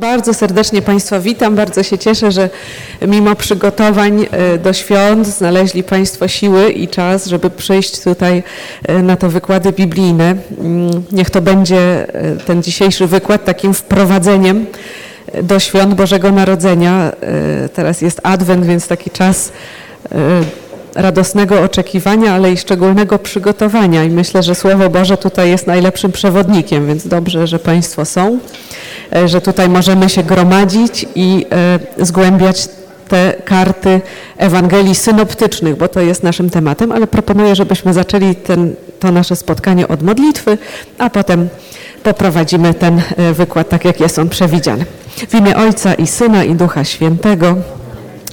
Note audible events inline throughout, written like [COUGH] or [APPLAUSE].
Bardzo serdecznie Państwa witam. Bardzo się cieszę, że mimo przygotowań e, do świąt znaleźli Państwo siły i czas, żeby przyjść tutaj e, na te wykłady biblijne. Mm, niech to będzie e, ten dzisiejszy wykład takim wprowadzeniem do świąt Bożego Narodzenia. Teraz jest Adwent, więc taki czas radosnego oczekiwania, ale i szczególnego przygotowania. I myślę, że Słowo Boże tutaj jest najlepszym przewodnikiem, więc dobrze, że Państwo są. E, że tutaj możemy się gromadzić i e, zgłębiać te karty Ewangelii synoptycznych, bo to jest naszym tematem, ale proponuję, żebyśmy zaczęli ten, to nasze spotkanie od modlitwy, a potem poprowadzimy ten e, wykład tak, jak jest on przewidziany. W imię Ojca i Syna i Ducha Świętego.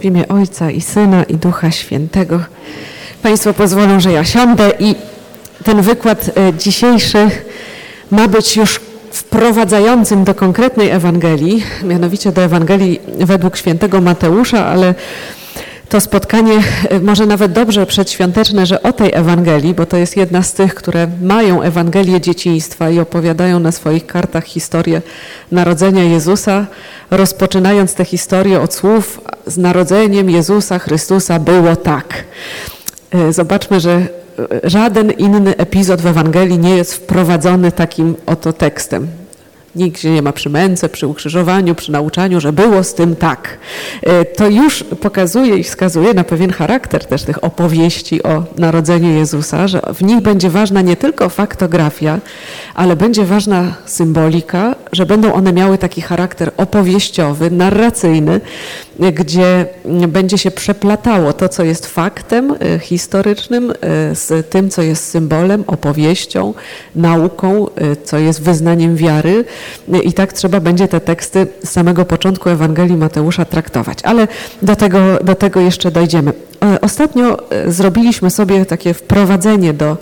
w imię Ojca i Syna i Ducha Świętego. Państwo pozwolą, że ja siądę i ten wykład e, dzisiejszy ma być już wprowadzającym do konkretnej Ewangelii, mianowicie do Ewangelii według świętego Mateusza, ale to spotkanie e, może nawet dobrze przedświąteczne, że o tej Ewangelii, bo to jest jedna z tych, które mają Ewangelię dzieciństwa i opowiadają na swoich kartach historię narodzenia Jezusa, rozpoczynając tę historię od słów z narodzeniem Jezusa Chrystusa było tak. E, zobaczmy, że żaden inny epizod w Ewangelii nie jest wprowadzony takim oto tekstem. Nikt się nie ma przy męce, przy ukrzyżowaniu, przy nauczaniu, że było z tym tak. E, to już pokazuje i wskazuje na pewien charakter też tych opowieści o narodzeniu Jezusa, że w nich będzie ważna nie tylko faktografia, ale będzie ważna symbolika, że będą one miały taki charakter opowieściowy, narracyjny, gdzie będzie się przeplatało to, co jest faktem e, historycznym, e, z tym, co jest symbolem, opowieścią, nauką, co jest wyznaniem wiary. I tak trzeba będzie te teksty z samego początku Ewangelii Mateusza traktować. Ale do tego, do tego jeszcze dojdziemy. E, ostatnio e, zrobiliśmy sobie takie wprowadzenie do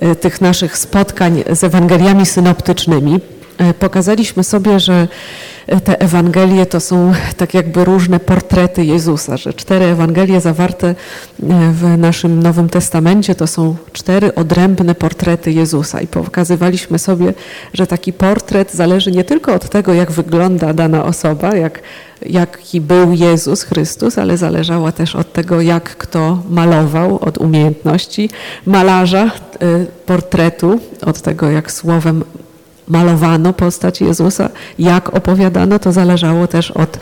e, tych naszych spotkań z Ewangeliami synoptycznymi. Pokazaliśmy sobie, że te Ewangelie to są tak jakby różne portrety Jezusa, że cztery Ewangelie zawarte e, w naszym Nowym Testamencie to są cztery odrębne portrety Jezusa. I pokazywaliśmy sobie, że taki portret zależy nie tylko od tego, jak wygląda dana osoba, jak, jaki był Jezus Chrystus, ale zależało też od tego, jak kto malował, od umiejętności malarza e, portretu, od tego, jak słowem malowano postać Jezusa, jak opowiadano, to zależało też od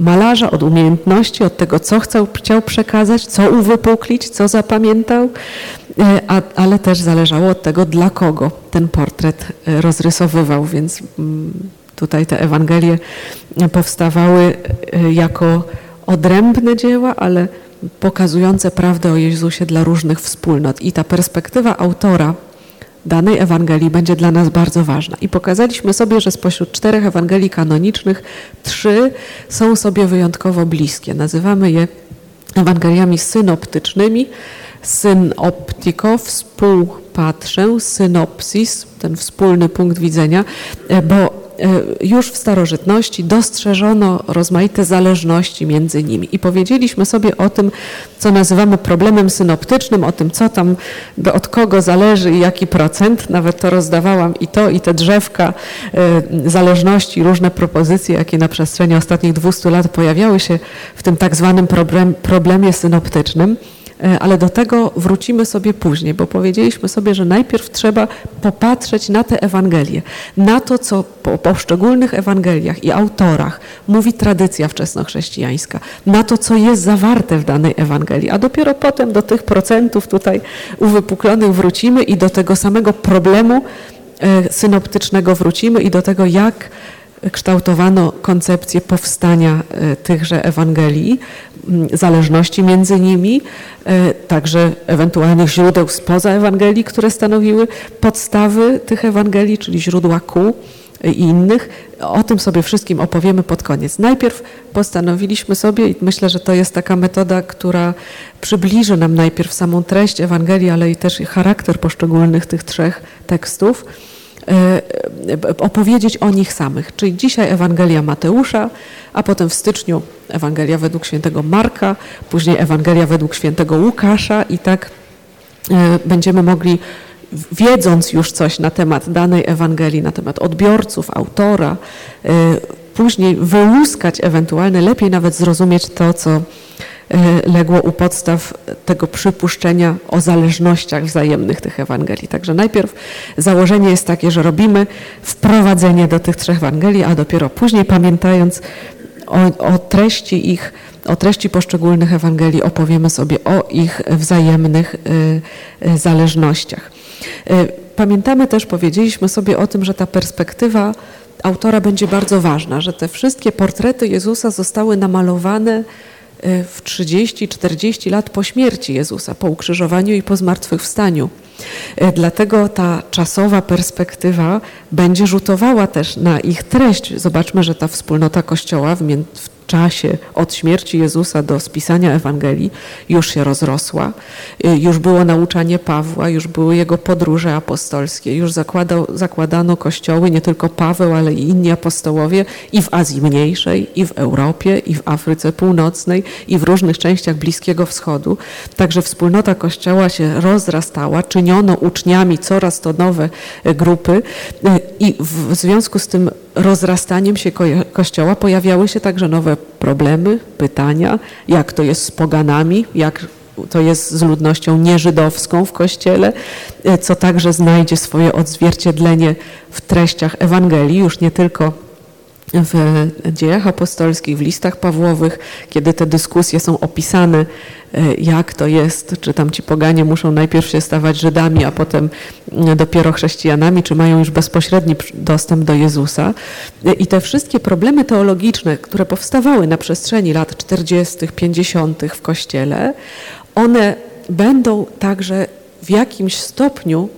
malarza, od umiejętności, od tego, co chciał, chciał przekazać, co uwypuklić, co zapamiętał, e, a, ale też zależało od tego, dla kogo ten portret e, rozrysowywał, więc mm, tutaj te Ewangelie powstawały e, jako odrębne dzieła, ale pokazujące prawdę o Jezusie dla różnych wspólnot. I ta perspektywa autora danej Ewangelii będzie dla nas bardzo ważna. I pokazaliśmy sobie, że spośród czterech Ewangelii kanonicznych trzy są sobie wyjątkowo bliskie. Nazywamy je Ewangeliami synoptycznymi. Synoptiko, współpatrzę, synopsis, ten wspólny punkt widzenia, bo E, już w starożytności dostrzeżono rozmaite zależności między nimi i powiedzieliśmy sobie o tym, co nazywamy problemem synoptycznym, o tym, co tam, od kogo zależy i jaki procent. Nawet to rozdawałam i to, i te drzewka e, zależności, różne propozycje, jakie na przestrzeni ostatnich 200 lat pojawiały się w tym tak zwanym problem, problemie synoptycznym. E, ale do tego wrócimy sobie później, bo powiedzieliśmy sobie, że najpierw trzeba popatrzeć na te Ewangelie, na to, co po poszczególnych Ewangeliach i autorach mówi tradycja wczesnochrześcijańska, na to, co jest zawarte w danej Ewangelii, a dopiero potem do tych procentów tutaj uwypuklonych wrócimy i do tego samego problemu e, synoptycznego wrócimy i do tego, jak kształtowano koncepcję powstania e, tychże Ewangelii, zależności między nimi, e, także ewentualnych źródeł spoza Ewangelii, które stanowiły podstawy tych Ewangelii, czyli źródła kół i innych. O tym sobie wszystkim opowiemy pod koniec. Najpierw postanowiliśmy sobie, i myślę, że to jest taka metoda, która przybliży nam najpierw samą treść Ewangelii, ale i też charakter poszczególnych tych trzech tekstów, e, opowiedzieć o nich samych. Czyli dzisiaj Ewangelia Mateusza, a potem w styczniu Ewangelia według świętego Marka, później Ewangelia według świętego Łukasza i tak e, będziemy mogli wiedząc już coś na temat danej Ewangelii, na temat odbiorców, autora, później wyłuskać ewentualnie, lepiej nawet zrozumieć to, co legło u podstaw tego przypuszczenia o zależnościach wzajemnych tych Ewangelii. Także najpierw założenie jest takie, że robimy wprowadzenie do tych trzech Ewangelii, a dopiero później pamiętając o, o treści ich, o treści poszczególnych Ewangelii opowiemy sobie o ich wzajemnych y, zależnościach. E, pamiętamy też, powiedzieliśmy sobie o tym, że ta perspektywa autora będzie bardzo ważna, że te wszystkie portrety Jezusa zostały namalowane w 30-40 lat po śmierci Jezusa, po ukrzyżowaniu i po zmartwychwstaniu. E, dlatego ta czasowa perspektywa będzie rzutowała też na ich treść. Zobaczmy, że ta wspólnota Kościoła w, czasie od śmierci Jezusa do spisania Ewangelii już się rozrosła. Y, już było nauczanie Pawła, już były jego podróże apostolskie, już zakładał, zakładano kościoły, nie tylko Paweł, ale i inni apostołowie i w Azji Mniejszej, i w Europie, i w Afryce Północnej, i w różnych częściach Bliskiego Wschodu. Także wspólnota kościoła się rozrastała, czyniono uczniami coraz to nowe y, grupy y, i w związku z tym rozrastaniem się Kościoła pojawiały się także nowe problemy, pytania, jak to jest z poganami, jak to jest z ludnością nieżydowską w Kościele, co także znajdzie swoje odzwierciedlenie w treściach Ewangelii, już nie tylko w dziejach apostolskich, w listach Pawłowych, kiedy te dyskusje są opisane, e, jak to jest, czy tam ci poganie muszą najpierw się stawać Żydami, a potem e, dopiero chrześcijanami, czy mają już bezpośredni dostęp do Jezusa. E, I te wszystkie problemy teologiczne, które powstawały na przestrzeni lat 40., 50. w Kościele, one będą także w jakimś stopniu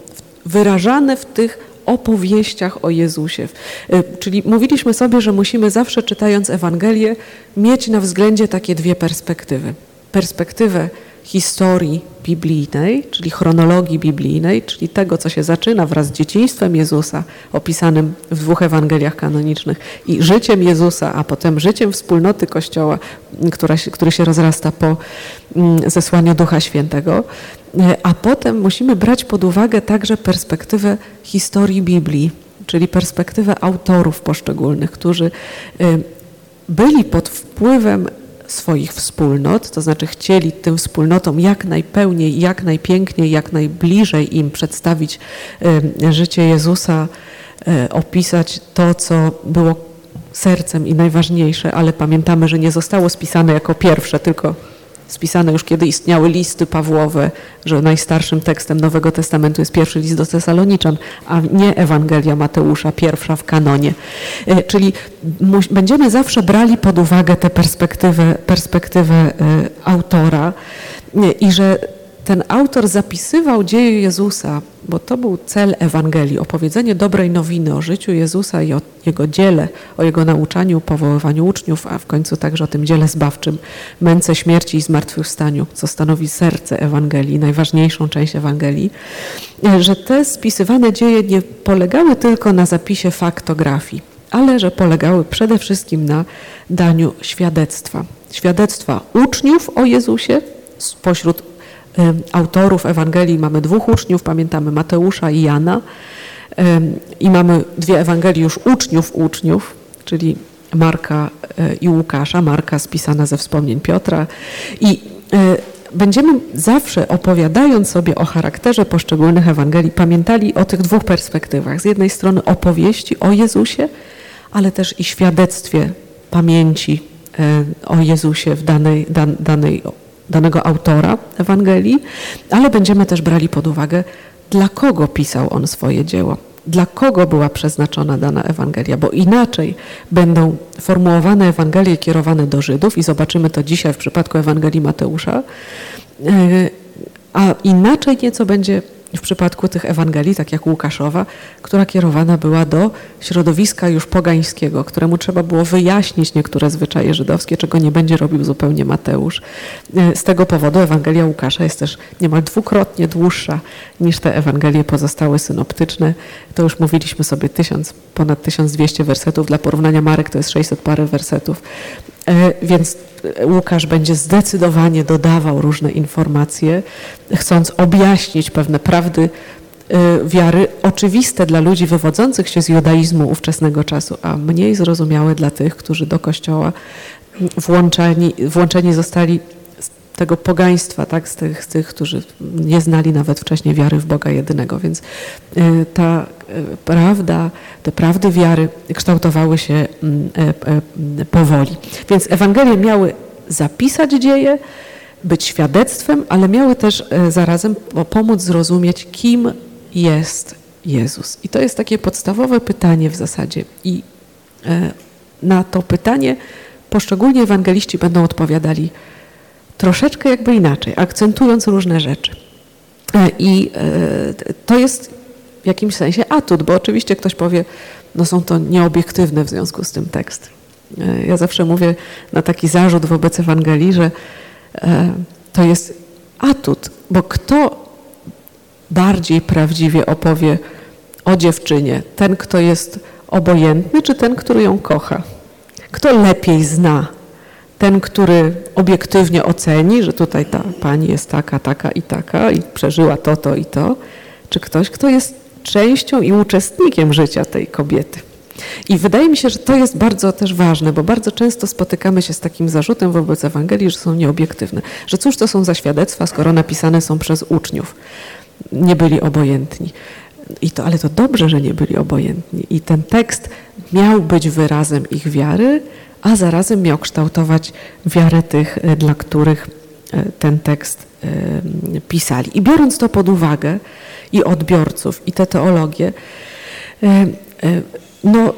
wyrażane w tych opowieściach o Jezusie. Y, czyli mówiliśmy sobie, że musimy zawsze czytając Ewangelię mieć na względzie takie dwie perspektywy. Perspektywę historii biblijnej, czyli chronologii biblijnej, czyli tego, co się zaczyna wraz z dzieciństwem Jezusa, opisanym w dwóch Ewangeliach kanonicznych, i życiem Jezusa, a potem życiem wspólnoty Kościoła, która który się rozrasta po mm, zesłaniu Ducha Świętego. A potem musimy brać pod uwagę także perspektywę historii Biblii, czyli perspektywę autorów poszczególnych, którzy y, byli pod wpływem swoich wspólnot, to znaczy chcieli tym wspólnotom jak najpełniej, jak najpiękniej, jak najbliżej im przedstawić życie Jezusa, y, opisać to, co było sercem i najważniejsze, ale pamiętamy, że nie zostało spisane jako pierwsze, tylko spisane już kiedy istniały listy Pawłowe, że najstarszym tekstem Nowego Testamentu jest pierwszy list do Tesaloniczan, a nie Ewangelia Mateusza, pierwsza w kanonie. E, czyli będziemy zawsze brali pod uwagę tę perspektywę, perspektywę e, autora e, i że ten autor zapisywał dzieje Jezusa, bo to był cel Ewangelii, opowiedzenie dobrej nowiny o życiu Jezusa i o Jego dziele, o Jego nauczaniu, powoływaniu uczniów, a w końcu także o tym dziele zbawczym, męce śmierci i zmartwychwstaniu, co stanowi serce Ewangelii, najważniejszą część Ewangelii, że te spisywane dzieje nie polegały tylko na zapisie faktografii, ale że polegały przede wszystkim na daniu świadectwa. Świadectwa uczniów o Jezusie spośród autorów Ewangelii mamy dwóch uczniów, pamiętamy Mateusza i Jana. I mamy dwie Ewangelii już uczniów uczniów, czyli Marka e, i Łukasza, Marka spisana ze wspomnień Piotra. I e, będziemy zawsze opowiadając sobie o charakterze poszczególnych Ewangelii pamiętali o tych dwóch perspektywach. Z jednej strony opowieści o Jezusie, ale też i świadectwie pamięci e, o Jezusie w danej, dan, danej danego autora Ewangelii, ale będziemy też brali pod uwagę, dla kogo pisał on swoje dzieło, dla kogo była przeznaczona dana Ewangelia, bo inaczej będą formułowane Ewangelie kierowane do Żydów i zobaczymy to dzisiaj w przypadku Ewangelii Mateusza, e, a inaczej nieco będzie w przypadku tych Ewangelii, tak jak Łukaszowa, która kierowana była do środowiska już pogańskiego, któremu trzeba było wyjaśnić niektóre zwyczaje żydowskie, czego nie będzie robił zupełnie Mateusz. E, z tego powodu Ewangelia Łukasza jest też niemal dwukrotnie dłuższa niż te Ewangelie pozostałe synoptyczne. To już mówiliśmy sobie tysiąc, ponad 1200 wersetów. Dla porównania Marek to jest 600 parę wersetów. E, więc Łukasz będzie zdecydowanie dodawał różne informacje, chcąc objaśnić pewne prawdy e, wiary oczywiste dla ludzi wywodzących się z judaizmu ówczesnego czasu, a mniej zrozumiałe dla tych, którzy do Kościoła włączeni, włączeni zostali tego pogaństwa, tak, z tych, z tych, którzy nie znali nawet wcześniej wiary w Boga jedynego. Więc e, ta e, prawda, te prawdy wiary kształtowały się mm, e, powoli. Więc Ewangelie miały zapisać dzieje, być świadectwem, ale miały też zarazem pomóc zrozumieć, kim jest Jezus. I to jest takie podstawowe pytanie w zasadzie. I na to pytanie poszczególni ewangeliści będą odpowiadali troszeczkę jakby inaczej, akcentując różne rzeczy. E, I e, to jest w jakimś sensie atut, bo oczywiście ktoś powie, no są to nieobiektywne w związku z tym teksty. E, ja zawsze mówię na taki zarzut wobec Ewangelii, że to jest atut, bo kto bardziej prawdziwie opowie o dziewczynie? Ten, kto jest obojętny, czy ten, który ją kocha? Kto lepiej zna ten, który obiektywnie oceni, że tutaj ta pani jest taka, taka i taka i przeżyła to, to i to, czy ktoś, kto jest częścią i uczestnikiem życia tej kobiety. I wydaje mi się, że to jest bardzo też ważne, bo bardzo często spotykamy się z takim zarzutem wobec Ewangelii, że są nieobiektywne. Że cóż to są za świadectwa, skoro napisane są przez uczniów. Nie byli obojętni. I to, ale to dobrze, że nie byli obojętni. I ten tekst miał być wyrazem ich wiary, a zarazem miał kształtować wiarę tych, dla których e, ten tekst pisali. I biorąc to pod uwagę i odbiorców, i tę teologię, no,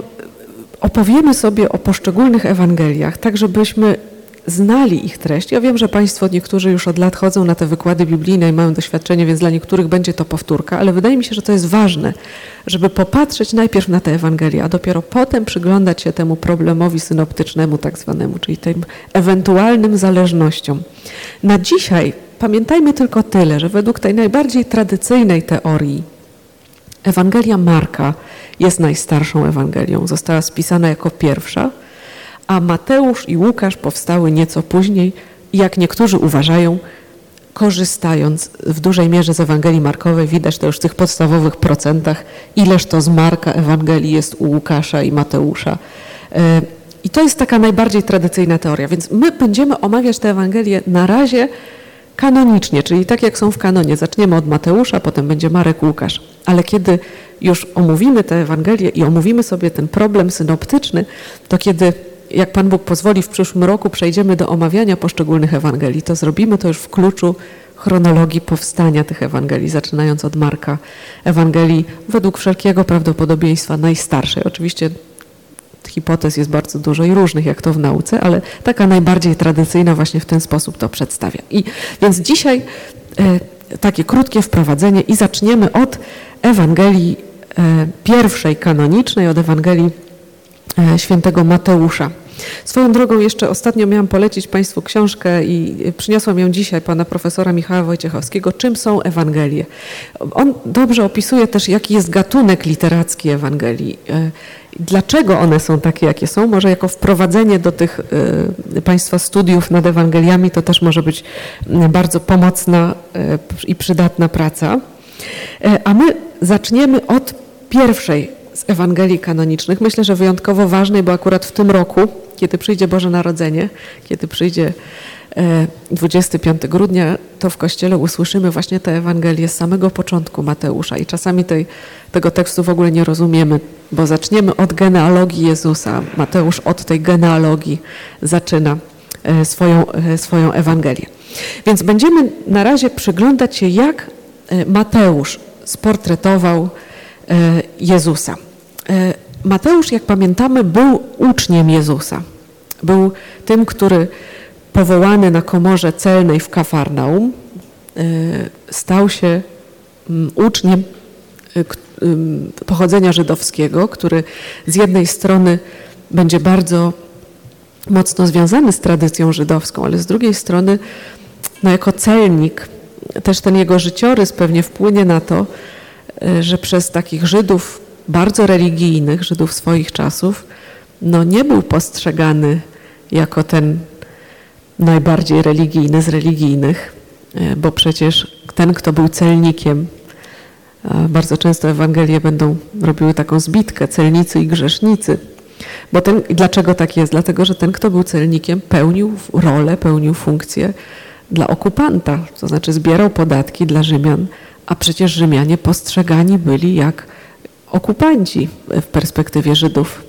opowiemy sobie o poszczególnych Ewangeliach, tak żebyśmy znali ich treść. Ja wiem, że Państwo niektórzy już od lat chodzą na te wykłady biblijne i mają doświadczenie, więc dla niektórych będzie to powtórka, ale wydaje mi się, że to jest ważne, żeby popatrzeć najpierw na te Ewangelie, a dopiero potem przyglądać się temu problemowi synoptycznemu tak zwanemu, czyli tym ewentualnym zależnościom. Na dzisiaj pamiętajmy tylko tyle, że według tej najbardziej tradycyjnej teorii Ewangelia Marka jest najstarszą Ewangelią. Została spisana jako pierwsza, a Mateusz i Łukasz powstały nieco później jak niektórzy uważają, korzystając w dużej mierze z Ewangelii Markowej, widać to już w tych podstawowych procentach, ileż to z Marka Ewangelii jest u Łukasza i Mateusza. E, I to jest taka najbardziej tradycyjna teoria, więc my będziemy omawiać te Ewangelie na razie kanonicznie, czyli tak jak są w kanonie. Zaczniemy od Mateusza, potem będzie Marek, Łukasz. Ale kiedy już omówimy te Ewangelie i omówimy sobie ten problem synoptyczny, to kiedy jak Pan Bóg pozwoli, w przyszłym roku przejdziemy do omawiania poszczególnych Ewangelii, to zrobimy to już w kluczu chronologii powstania tych Ewangelii, zaczynając od Marka. Ewangelii według wszelkiego prawdopodobieństwa najstarszej. Oczywiście hipotez jest bardzo dużo i różnych, jak to w nauce, ale taka najbardziej tradycyjna właśnie w ten sposób to przedstawia. I więc dzisiaj e, takie krótkie wprowadzenie i zaczniemy od Ewangelii e, pierwszej kanonicznej, od Ewangelii e, świętego Mateusza. Swoją drogą jeszcze ostatnio miałam polecić Państwu książkę i przyniosłam ją dzisiaj pana profesora Michała Wojciechowskiego. Czym są Ewangelie? On dobrze opisuje też, jaki jest gatunek literacki Ewangelii. E, dlaczego one są takie, jakie są? Może jako wprowadzenie do tych y, Państwa studiów nad Ewangeliami to też może być bardzo pomocna y, i przydatna praca. A my zaczniemy od pierwszej z Ewangelii kanonicznych. Myślę, że wyjątkowo ważnej, bo akurat w tym roku kiedy przyjdzie Boże Narodzenie, kiedy przyjdzie 25 e, grudnia, to w Kościele usłyszymy właśnie tę Ewangelię z samego początku Mateusza i czasami tej, tego tekstu w ogóle nie rozumiemy, bo zaczniemy od genealogii Jezusa. Mateusz od tej genealogii zaczyna e, swoją, e, swoją Ewangelię. Więc będziemy na razie przyglądać się, jak Mateusz sportretował Jezusa. Mateusz, jak pamiętamy, był uczniem Jezusa. Był tym, który powołany na komorze celnej w Kafarnaum, e, stał się mm, uczniem y, pochodzenia żydowskiego, który z jednej strony będzie bardzo mocno związany z tradycją żydowską, ale z drugiej strony no jako celnik też ten jego życiorys pewnie wpłynie na to, y, że przez takich Żydów bardzo religijnych, Żydów swoich czasów, no nie był postrzegany jako ten najbardziej religijny z religijnych, y, bo przecież ten, kto był celnikiem, bardzo często Ewangelie będą robiły taką zbitkę, celnicy i grzesznicy. Bo ten, dlaczego tak jest? Dlatego, że ten, kto był celnikiem, pełnił rolę, pełnił funkcję dla okupanta, to znaczy zbierał podatki dla Rzymian, a przecież Rzymianie postrzegani byli jak okupanci w perspektywie Żydów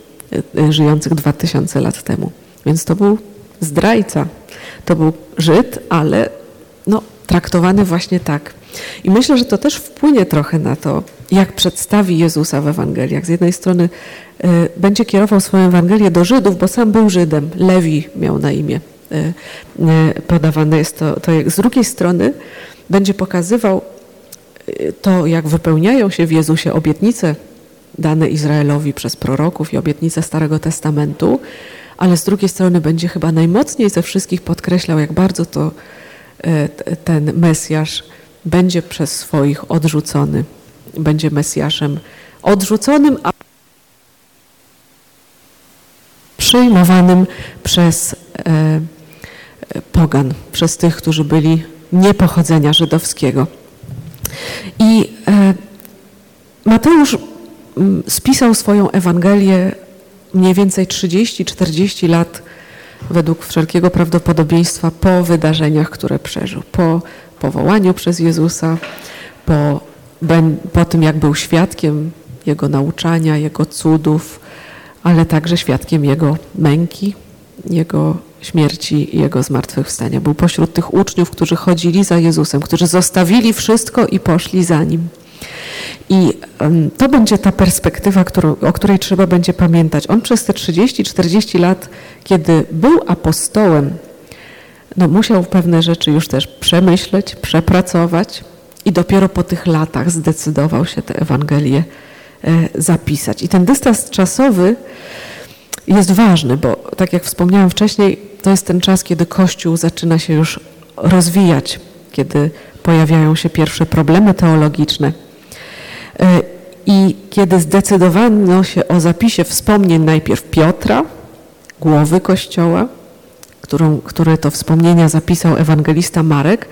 e, e, żyjących 2000 lat temu. Więc to był zdrajca, to był Żyd, ale no, traktowany właśnie tak. I myślę, że to też wpłynie trochę na to, jak przedstawi Jezusa w Ewangeliach. Z jednej strony y, będzie kierował swoją Ewangelię do Żydów, bo sam był Żydem. Lewi miał na imię. Podawane jest to, to jak. Z drugiej strony będzie pokazywał to, jak wypełniają się w Jezusie obietnice dane Izraelowi przez proroków i obietnice Starego Testamentu, ale z drugiej strony będzie chyba najmocniej ze wszystkich podkreślał, jak bardzo to ten Mesjasz będzie przez swoich odrzucony. Będzie Mesjaszem odrzuconym, a przyjmowanym przez e, pogan, przez tych, którzy byli niepochodzenia żydowskiego. I e, Mateusz mm, spisał swoją Ewangelię mniej więcej 30-40 lat według wszelkiego prawdopodobieństwa po wydarzeniach, które przeżył, po powołaniu przez Jezusa, po, po tym, jak był świadkiem Jego nauczania, Jego cudów, ale także świadkiem Jego męki, Jego śmierci i Jego zmartwychwstania. Był pośród tych uczniów, którzy chodzili za Jezusem, którzy zostawili wszystko i poszli za Nim. I to będzie ta perspektywa, którą, o której trzeba będzie pamiętać. On przez te 30-40 lat, kiedy był apostołem, no musiał pewne rzeczy już też przemyśleć, przepracować i dopiero po tych latach zdecydował się tę Ewangelię e, zapisać. I ten dystans czasowy jest ważny, bo tak jak wspomniałam wcześniej, to jest ten czas, kiedy Kościół zaczyna się już rozwijać, kiedy pojawiają się pierwsze problemy teologiczne. E, I kiedy zdecydowano się o zapisie wspomnień najpierw Piotra, głowy Kościoła, którą, które to wspomnienia zapisał ewangelista Marek,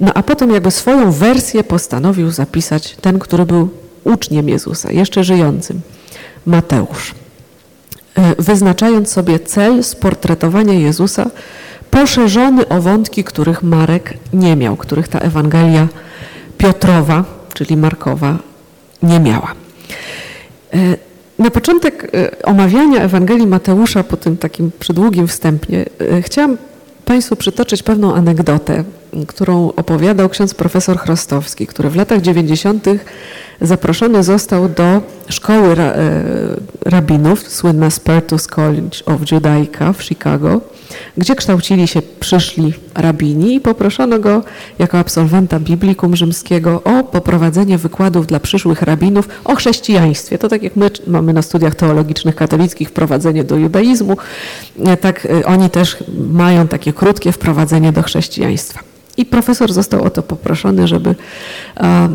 no a potem jakby swoją wersję postanowił zapisać ten, który był uczniem Jezusa, jeszcze żyjącym, Mateusz. E, wyznaczając sobie cel sportretowania Jezusa, poszerzony o wątki, których Marek nie miał, których ta Ewangelia Piotrowa, czyli Markowa, nie miała. E, na początek e, omawiania Ewangelii Mateusza po tym takim przedługim wstępie chciałam Państwu przytoczyć pewną anegdotę, którą opowiadał ksiądz profesor Chrostowski, który w latach 90. zaproszony został do szkoły rabinów, słynna Spertus College of Judaica w Chicago, gdzie kształcili się przyszli rabini i poproszono go jako absolwenta Biblikum Rzymskiego o poprowadzenie wykładów dla przyszłych rabinów o chrześcijaństwie. To tak jak my mamy na studiach teologicznych katolickich wprowadzenie do judaizmu, e, tak e, oni też mają takie krótkie wprowadzenie do chrześcijaństwa. I profesor został o to poproszony, żeby e,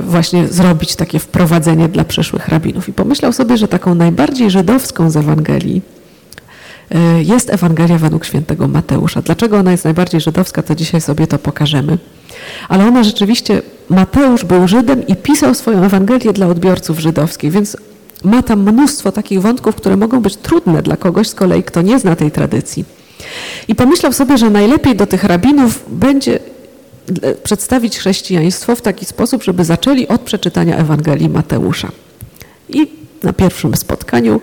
właśnie zrobić takie wprowadzenie dla przyszłych rabinów. I pomyślał sobie, że taką najbardziej żydowską z Ewangelii E, jest Ewangelia według świętego Mateusza. Dlaczego ona jest najbardziej żydowska, to dzisiaj sobie to pokażemy. Ale ona rzeczywiście, Mateusz był Żydem i pisał swoją Ewangelię dla odbiorców żydowskich, więc ma tam mnóstwo takich wątków, które mogą być trudne dla kogoś z kolei, kto nie zna tej tradycji. I pomyślał sobie, że najlepiej do tych rabinów będzie e, przedstawić chrześcijaństwo w taki sposób, żeby zaczęli od przeczytania Ewangelii Mateusza. I na pierwszym spotkaniu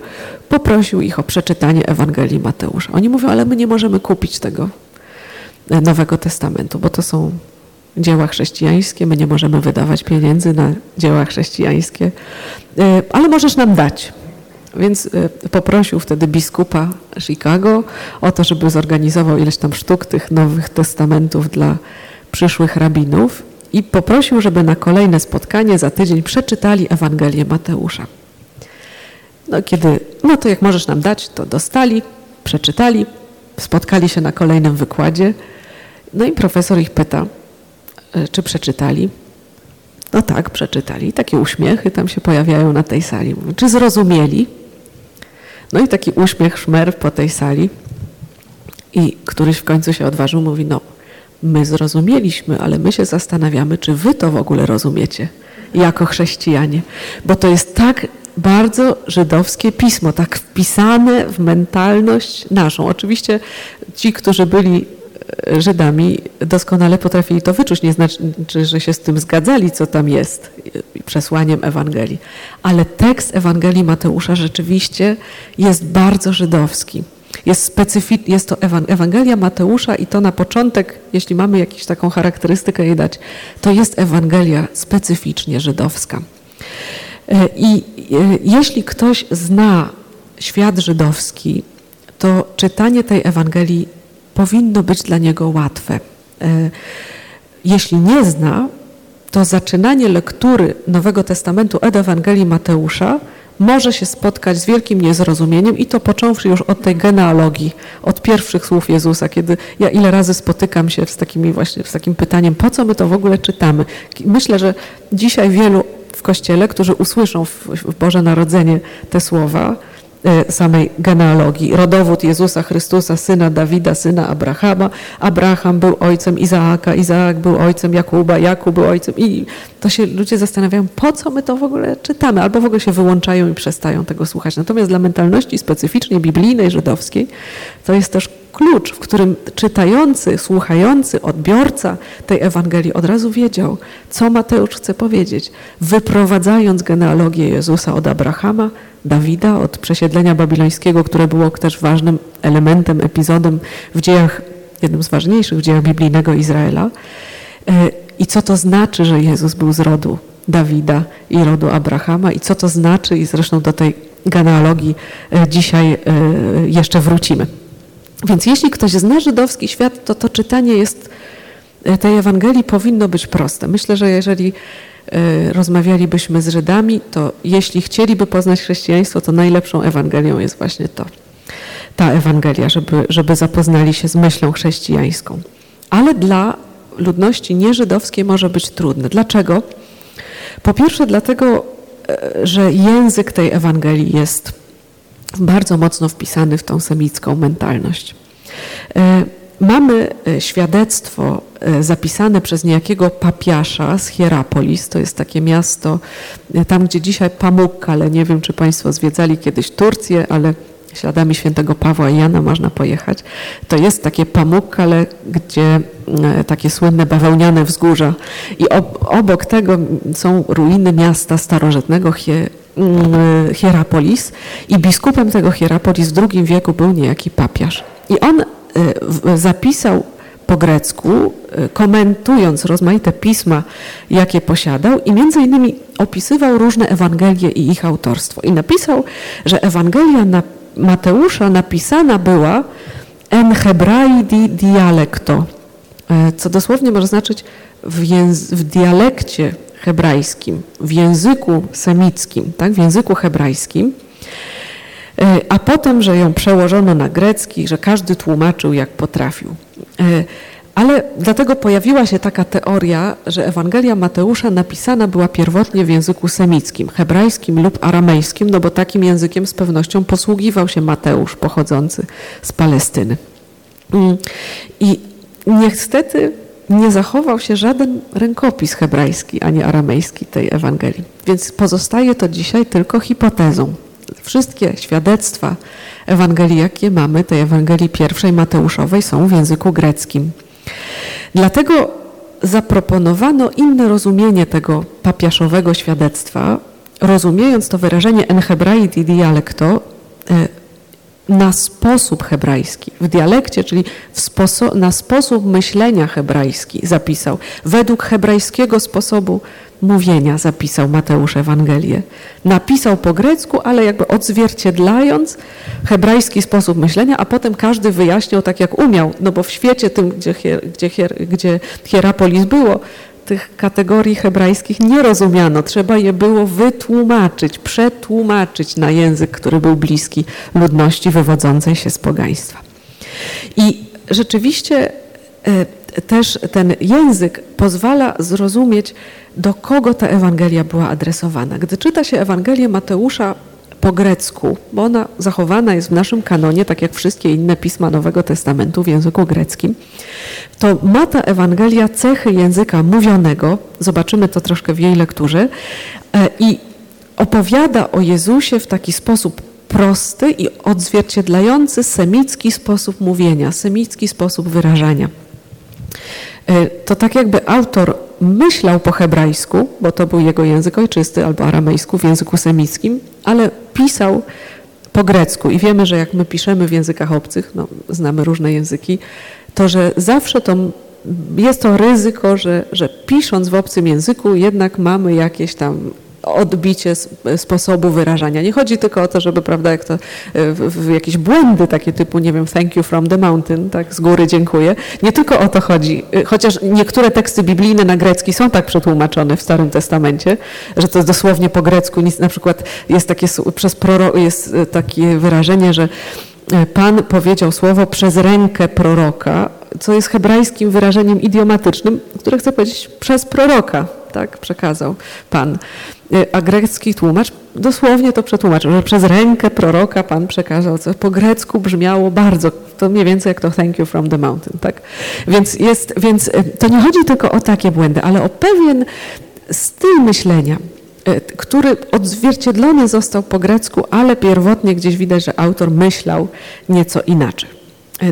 poprosił ich o przeczytanie Ewangelii Mateusza. Oni mówią, ale my nie możemy kupić tego e, Nowego Testamentu, bo to są dzieła chrześcijańskie, my nie możemy wydawać pieniędzy na dzieła chrześcijańskie, e, ale możesz nam dać. Więc e, poprosił wtedy biskupa Chicago o to, żeby zorganizował ileś tam sztuk tych Nowych Testamentów dla przyszłych rabinów. i poprosił, żeby na kolejne spotkanie za tydzień przeczytali Ewangelię Mateusza. No kiedy, no to jak możesz nam dać, to dostali, przeczytali, spotkali się na kolejnym wykładzie. No i profesor ich pyta, e, czy przeczytali. No tak, przeczytali. Takie uśmiechy tam się pojawiają na tej sali. czy zrozumieli? No i taki uśmiech szmer po tej sali. I któryś w końcu się odważył, mówi, no my zrozumieliśmy, ale my się zastanawiamy, czy wy to w ogóle rozumiecie jako chrześcijanie. Bo to jest tak bardzo żydowskie pismo, tak wpisane w mentalność naszą. Oczywiście ci, którzy byli Żydami, doskonale potrafili to wyczuć. Nie znaczy, że się z tym zgadzali, co tam jest, przesłaniem Ewangelii. Ale tekst Ewangelii Mateusza rzeczywiście jest bardzo żydowski. Jest, specyfi- jest to Ewangelia Mateusza i to na początek, jeśli mamy jakąś taką charakterystykę jej dać, to jest Ewangelia specyficznie żydowska. E, I e, jeśli ktoś zna świat żydowski, to czytanie tej Ewangelii powinno być dla niego łatwe. E, jeśli nie zna, to zaczynanie lektury Nowego Testamentu od Ewangelii Mateusza może się spotkać z wielkim niezrozumieniem i to począwszy już od tej genealogii, od pierwszych słów Jezusa, kiedy ja ile razy spotykam się z, takimi właśnie, z takim pytaniem, po co my to w ogóle czytamy? Myślę, że dzisiaj wielu w Kościele, którzy usłyszą w, Boże Narodzenie te słowa, samej genealogii. Rodowód Jezusa Chrystusa, syna Dawida, syna Abrahama. Abraham był ojcem Izaaka, Izaak był ojcem Jakuba, Jakub był ojcem i to się ludzie zastanawiają, po co my to w ogóle czytamy, albo w ogóle się wyłączają i przestają tego słuchać. Natomiast dla mentalności specyficznej, biblijnej, żydowskiej, to jest też klucz, w którym czytający, słuchający, odbiorca tej Ewangelii od razu wiedział, co Mateusz chce powiedzieć, wyprowadzając genealogię Jezusa od Abrahama, Dawida, od przesiedlenia babilońskiego, które było też ważnym elementem, epizodem w dziejach, jednym z ważniejszych w dziejach biblijnego Izraela. I co to znaczy, że Jezus był z rodu Dawida i rodu Abrahama i co to znaczy, i zresztą do tej genealogii e, dzisiaj e, jeszcze wrócimy. Więc jeśli ktoś zna żydowski świat, to to czytanie jest tej Ewangelii powinno być proste. Myślę, że jeżeli E, rozmawialibyśmy z Żydami, to jeśli chcieliby poznać chrześcijaństwo, to najlepszą Ewangelią jest właśnie to. Ta Ewangelia, żeby, żeby zapoznali się z myślą chrześcijańską. Ale dla ludności nieżydowskiej może być trudne. Dlaczego? Po pierwsze dlatego, e, że język tej Ewangelii jest bardzo mocno wpisany w tą semicką mentalność. E, Mamy e, świadectwo e, zapisane przez niejakiego papiasza z Hierapolis, to jest takie miasto, tam gdzie dzisiaj Pamukkale, nie wiem czy Państwo zwiedzali kiedyś Turcję, ale śladami świętego Pawła i Jana można pojechać. To jest takie Pamukkale, gdzie takie słynne bawełniane wzgórza i obok tego są ruiny miasta starożytnego Hierapolis i biskupem tego Hierapolis w II wieku był niejaki papiarz. I on zapisał po grecku, e, komentując rozmaite pisma, jakie posiadał i między innymi opisywał różne Ewangelie i ich autorstwo. I napisał, że Ewangelia na Mateusza napisana była en hebraidi dialecto, e, co dosłownie może znaczyć w, w dialekcie hebrajskim, w języku semickim, tak, w języku hebrajskim. E, a potem, że ją przełożono na grecki, że każdy tłumaczył jak potrafił. E, ale dlatego pojawiła się taka teoria, że Ewangelia Mateusza napisana była pierwotnie w języku semickim, hebrajskim lub aramejskim, no bo takim językiem z pewnością posługiwał się Mateusz pochodzący z Palestyny. Mm, I niestety nie zachował się żaden rękopis hebrajski ani aramejski tej Ewangelii. Więc pozostaje to dzisiaj tylko hipotezą. Wszystkie świadectwa Ewangelii, jakie mamy, tej Ewangelii pierwszej Mateuszowej, są w języku greckim. Dlatego zaproponowano inne rozumienie tego papiaszowego świadectwa, rozumiejąc to wyrażenie en hebraidi dialecto e, na sposób hebrajski, w dialekcie, czyli sposo na sposób myślenia hebrajski zapisał. Według hebrajskiego sposobu mówienia zapisał Mateusz Ewangelię. Napisał po grecku, ale jakby odzwierciedlając hebrajski sposób myślenia, a potem każdy wyjaśniał tak, jak umiał, no bo w świecie tym, gdzie, hier, gdzie, hier, gdzie Hierapolis było, tych kategorii hebrajskich nie rozumiano. Trzeba je było wytłumaczyć, przetłumaczyć na język, który był bliski ludności wywodzącej się z pogaństwa. I rzeczywiście e, też ten język pozwala zrozumieć, do kogo ta Ewangelia była adresowana. Gdy czyta się Ewangelię Mateusza po grecku, bo ona zachowana jest w naszym kanonie, tak jak wszystkie inne pisma Nowego Testamentu w języku greckim, to ma ta Ewangelia cechy języka mówionego, zobaczymy to troszkę w jej lekturze, e, i opowiada o Jezusie w taki sposób prosty i odzwierciedlający semicki sposób mówienia, semicki sposób wyrażania. E, to tak jakby autor myślał po hebrajsku, bo to był jego język ojczysty, albo aramejsku w języku semickim, ale pisał po grecku. I wiemy, że jak my piszemy w językach obcych, no, znamy różne języki, to że zawsze to jest to ryzyko, że, że pisząc w obcym języku jednak mamy jakieś tam odbicie sposobu wyrażania. Nie chodzi tylko o to, żeby, prawda, jak to e, w, jakieś błędy takie typu, nie wiem, thank you from the mountain, tak, z góry dziękuję. Nie tylko o to chodzi. E, chociaż niektóre teksty biblijne na grecki są tak przetłumaczone w Starym Testamencie, że to jest dosłownie po grecku. Na przykład jest takie, przez proro, jest e, takie wyrażenie, że Pan powiedział słowo przez rękę proroka, co jest hebrajskim wyrażeniem idiomatycznym, które chce powiedzieć przez proroka, tak przekazał Pan. Y, a grecki tłumacz dosłownie to przetłumaczył, że przez rękę proroka Pan przekazał, co po grecku brzmiało bardzo, to mniej więcej jak to thank you from the mountain, tak? Więc, jest, więc y, to nie chodzi tylko o takie błędy, ale o pewien styl myślenia, y, który odzwierciedlony został po grecku, ale pierwotnie gdzieś widać, że autor myślał nieco inaczej.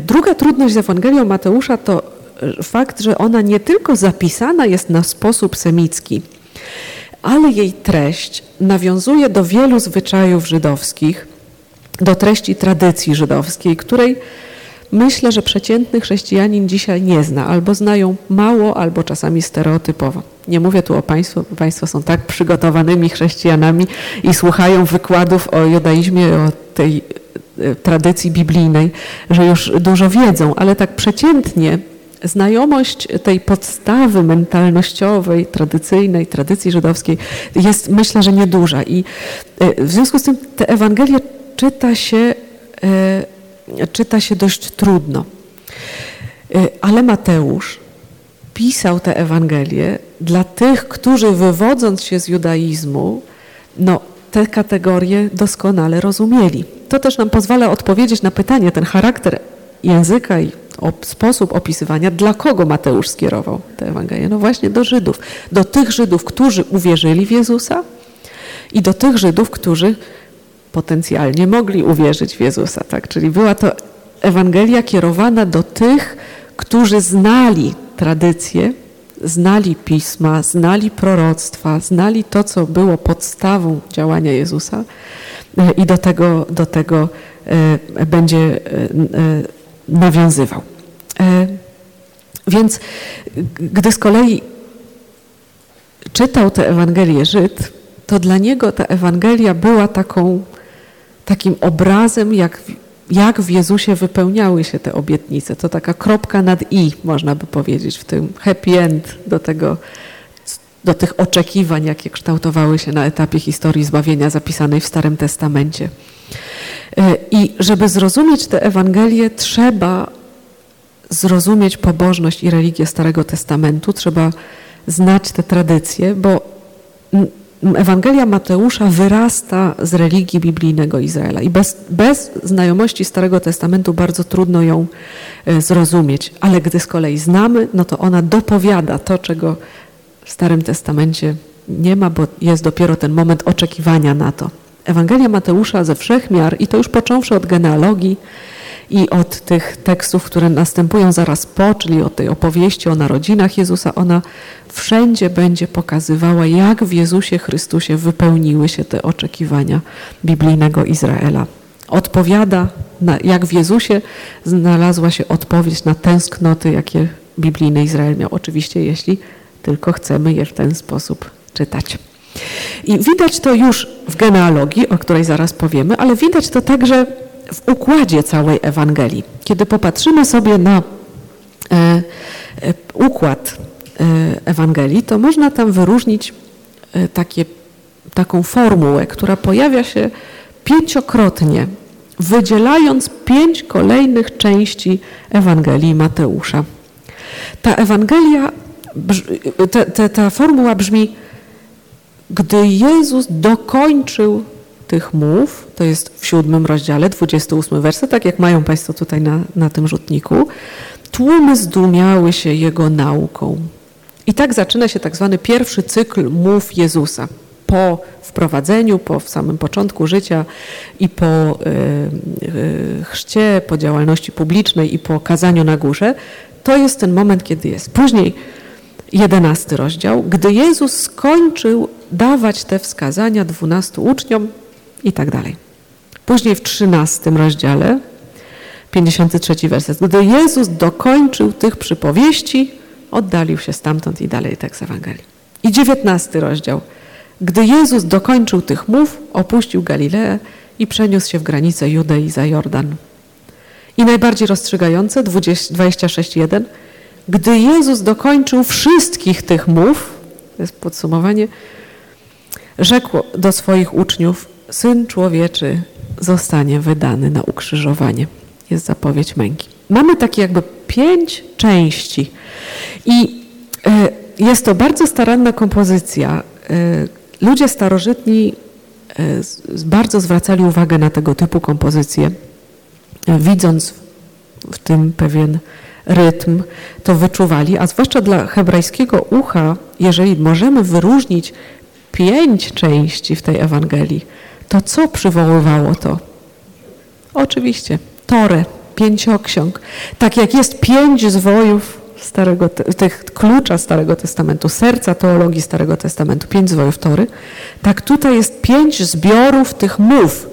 Druga trudność z Ewangelią Mateusza to fakt, że ona nie tylko zapisana jest na sposób semicki, ale jej treść nawiązuje do wielu zwyczajów żydowskich, do treści tradycji żydowskiej, której myślę, że przeciętny chrześcijanin dzisiaj nie zna, albo znają mało, albo czasami stereotypowo. Nie mówię tu o Państwu, Państwo są tak przygotowanymi chrześcijanami i słuchają wykładów o judaizmie, o tej e, tradycji biblijnej, że już dużo wiedzą, ale tak przeciętnie znajomość tej podstawy mentalnościowej, tradycyjnej, tradycji żydowskiej jest myślę, że nieduża i e, w związku z tym te Ewangelie czyta się, e, czyta się dość trudno. E, ale Mateusz pisał te Ewangelie dla tych, którzy wywodząc się z judaizmu, no, te kategorie doskonale rozumieli. To też nam pozwala odpowiedzieć na pytanie, ten charakter języka i sposób opisywania, dla kogo Mateusz skierował tę Ewangelię. No właśnie do Żydów. Do tych Żydów, którzy uwierzyli w Jezusa i do tych Żydów, którzy potencjalnie mogli uwierzyć w Jezusa. Tak? Czyli była to Ewangelia kierowana do tych, którzy znali tradycję, znali pisma, znali proroctwa, znali to, co było podstawą działania Jezusa e, i do tego, do tego e, będzie e, nawiązywał. E, więc gdy z kolei czytał tę Ewangelię Żyd, to dla niego ta Ewangelia była taką, takim obrazem, jak, jak w Jezusie wypełniały się te obietnice. To taka kropka nad i, można by powiedzieć, w tym happy end do tego, do tych oczekiwań, jakie kształtowały się na etapie historii zbawienia zapisanej w Starym Testamencie. E, I żeby zrozumieć tę Ewangelię, trzeba zrozumieć pobożność i religię Starego Testamentu, trzeba znać te tradycje, bo Ewangelia Mateusza wyrasta z religii biblijnego Izraela. I bez, bez znajomości Starego Testamentu bardzo trudno ją e, zrozumieć, ale gdy z kolei znamy, no to ona dopowiada to, czego w Starym Testamencie nie ma, bo jest dopiero ten moment oczekiwania na to. Ewangelia Mateusza ze wszech miar, i to już począwszy od genealogii i od tych tekstów, które następują zaraz po, czyli od tej opowieści o narodzinach Jezusa, ona wszędzie będzie pokazywała, jak w Jezusie Chrystusie wypełniły się te oczekiwania biblijnego Izraela. Odpowiada, na, jak w Jezusie znalazła się odpowiedź na tęsknoty, jakie biblijny Izrael miał. Oczywiście, jeśli tylko chcemy je w ten sposób czytać. I widać to już w genealogii, o której zaraz powiemy, ale widać to także w układzie całej Ewangelii. Kiedy popatrzymy sobie na e, e, układ Ewangelii, to można tam wyróżnić takie, taką formułę, która pojawia się pięciokrotnie, wydzielając pięć kolejnych części Ewangelii Mateusza. Ta Ewangelia, ta, ta, ta formuła brzmi, gdy Jezus dokończył tych mów, to jest w siódmym rozdziale, 28 werset, tak jak mają Państwo tutaj na, na tym rzutniku, tłumy zdumiały się Jego nauką. I tak zaczyna się tak zwany pierwszy cykl mów Jezusa. Po wprowadzeniu, po samym początku życia i po y, y, chrzcie, po działalności publicznej i po kazaniu na górze, to jest ten moment, kiedy jest. Później jedenasty rozdział, gdy Jezus skończył dawać te wskazania dwunastu uczniom i tak dalej. Później w trzynastym rozdziale, 53 werset, gdy Jezus dokończył tych przypowieści, oddalił się stamtąd i dalej tekst Ewangelii. I dziewiętnasty rozdział, gdy Jezus dokończył tych mów, opuścił Galileę i przeniósł się w granice Judei za Jordan. I najbardziej rozstrzygające, 26.1, gdy Jezus dokończył wszystkich tych mów, to jest podsumowanie, rzekł do swoich uczniów, Syn Człowieczy zostanie wydany na ukrzyżowanie. Jest zapowiedź męki. Mamy takie jakby pięć części i e, jest to bardzo staranna kompozycja. E, ludzie starożytni e, bardzo zwracali uwagę na tego typu kompozycje, widząc w tym pewien rytm, to wyczuwali, a zwłaszcza dla hebrajskiego ucha, jeżeli możemy wyróżnić pięć części w tej Ewangelii, to co przywoływało to? Oczywiście, Torę, pięcioksiąg. Tak jak jest pięć zwojów Starego, tych klucza Starego Testamentu, serca teologii Starego Testamentu, pięć zwojów Tory, tak tutaj jest pięć zbiorów tych mów.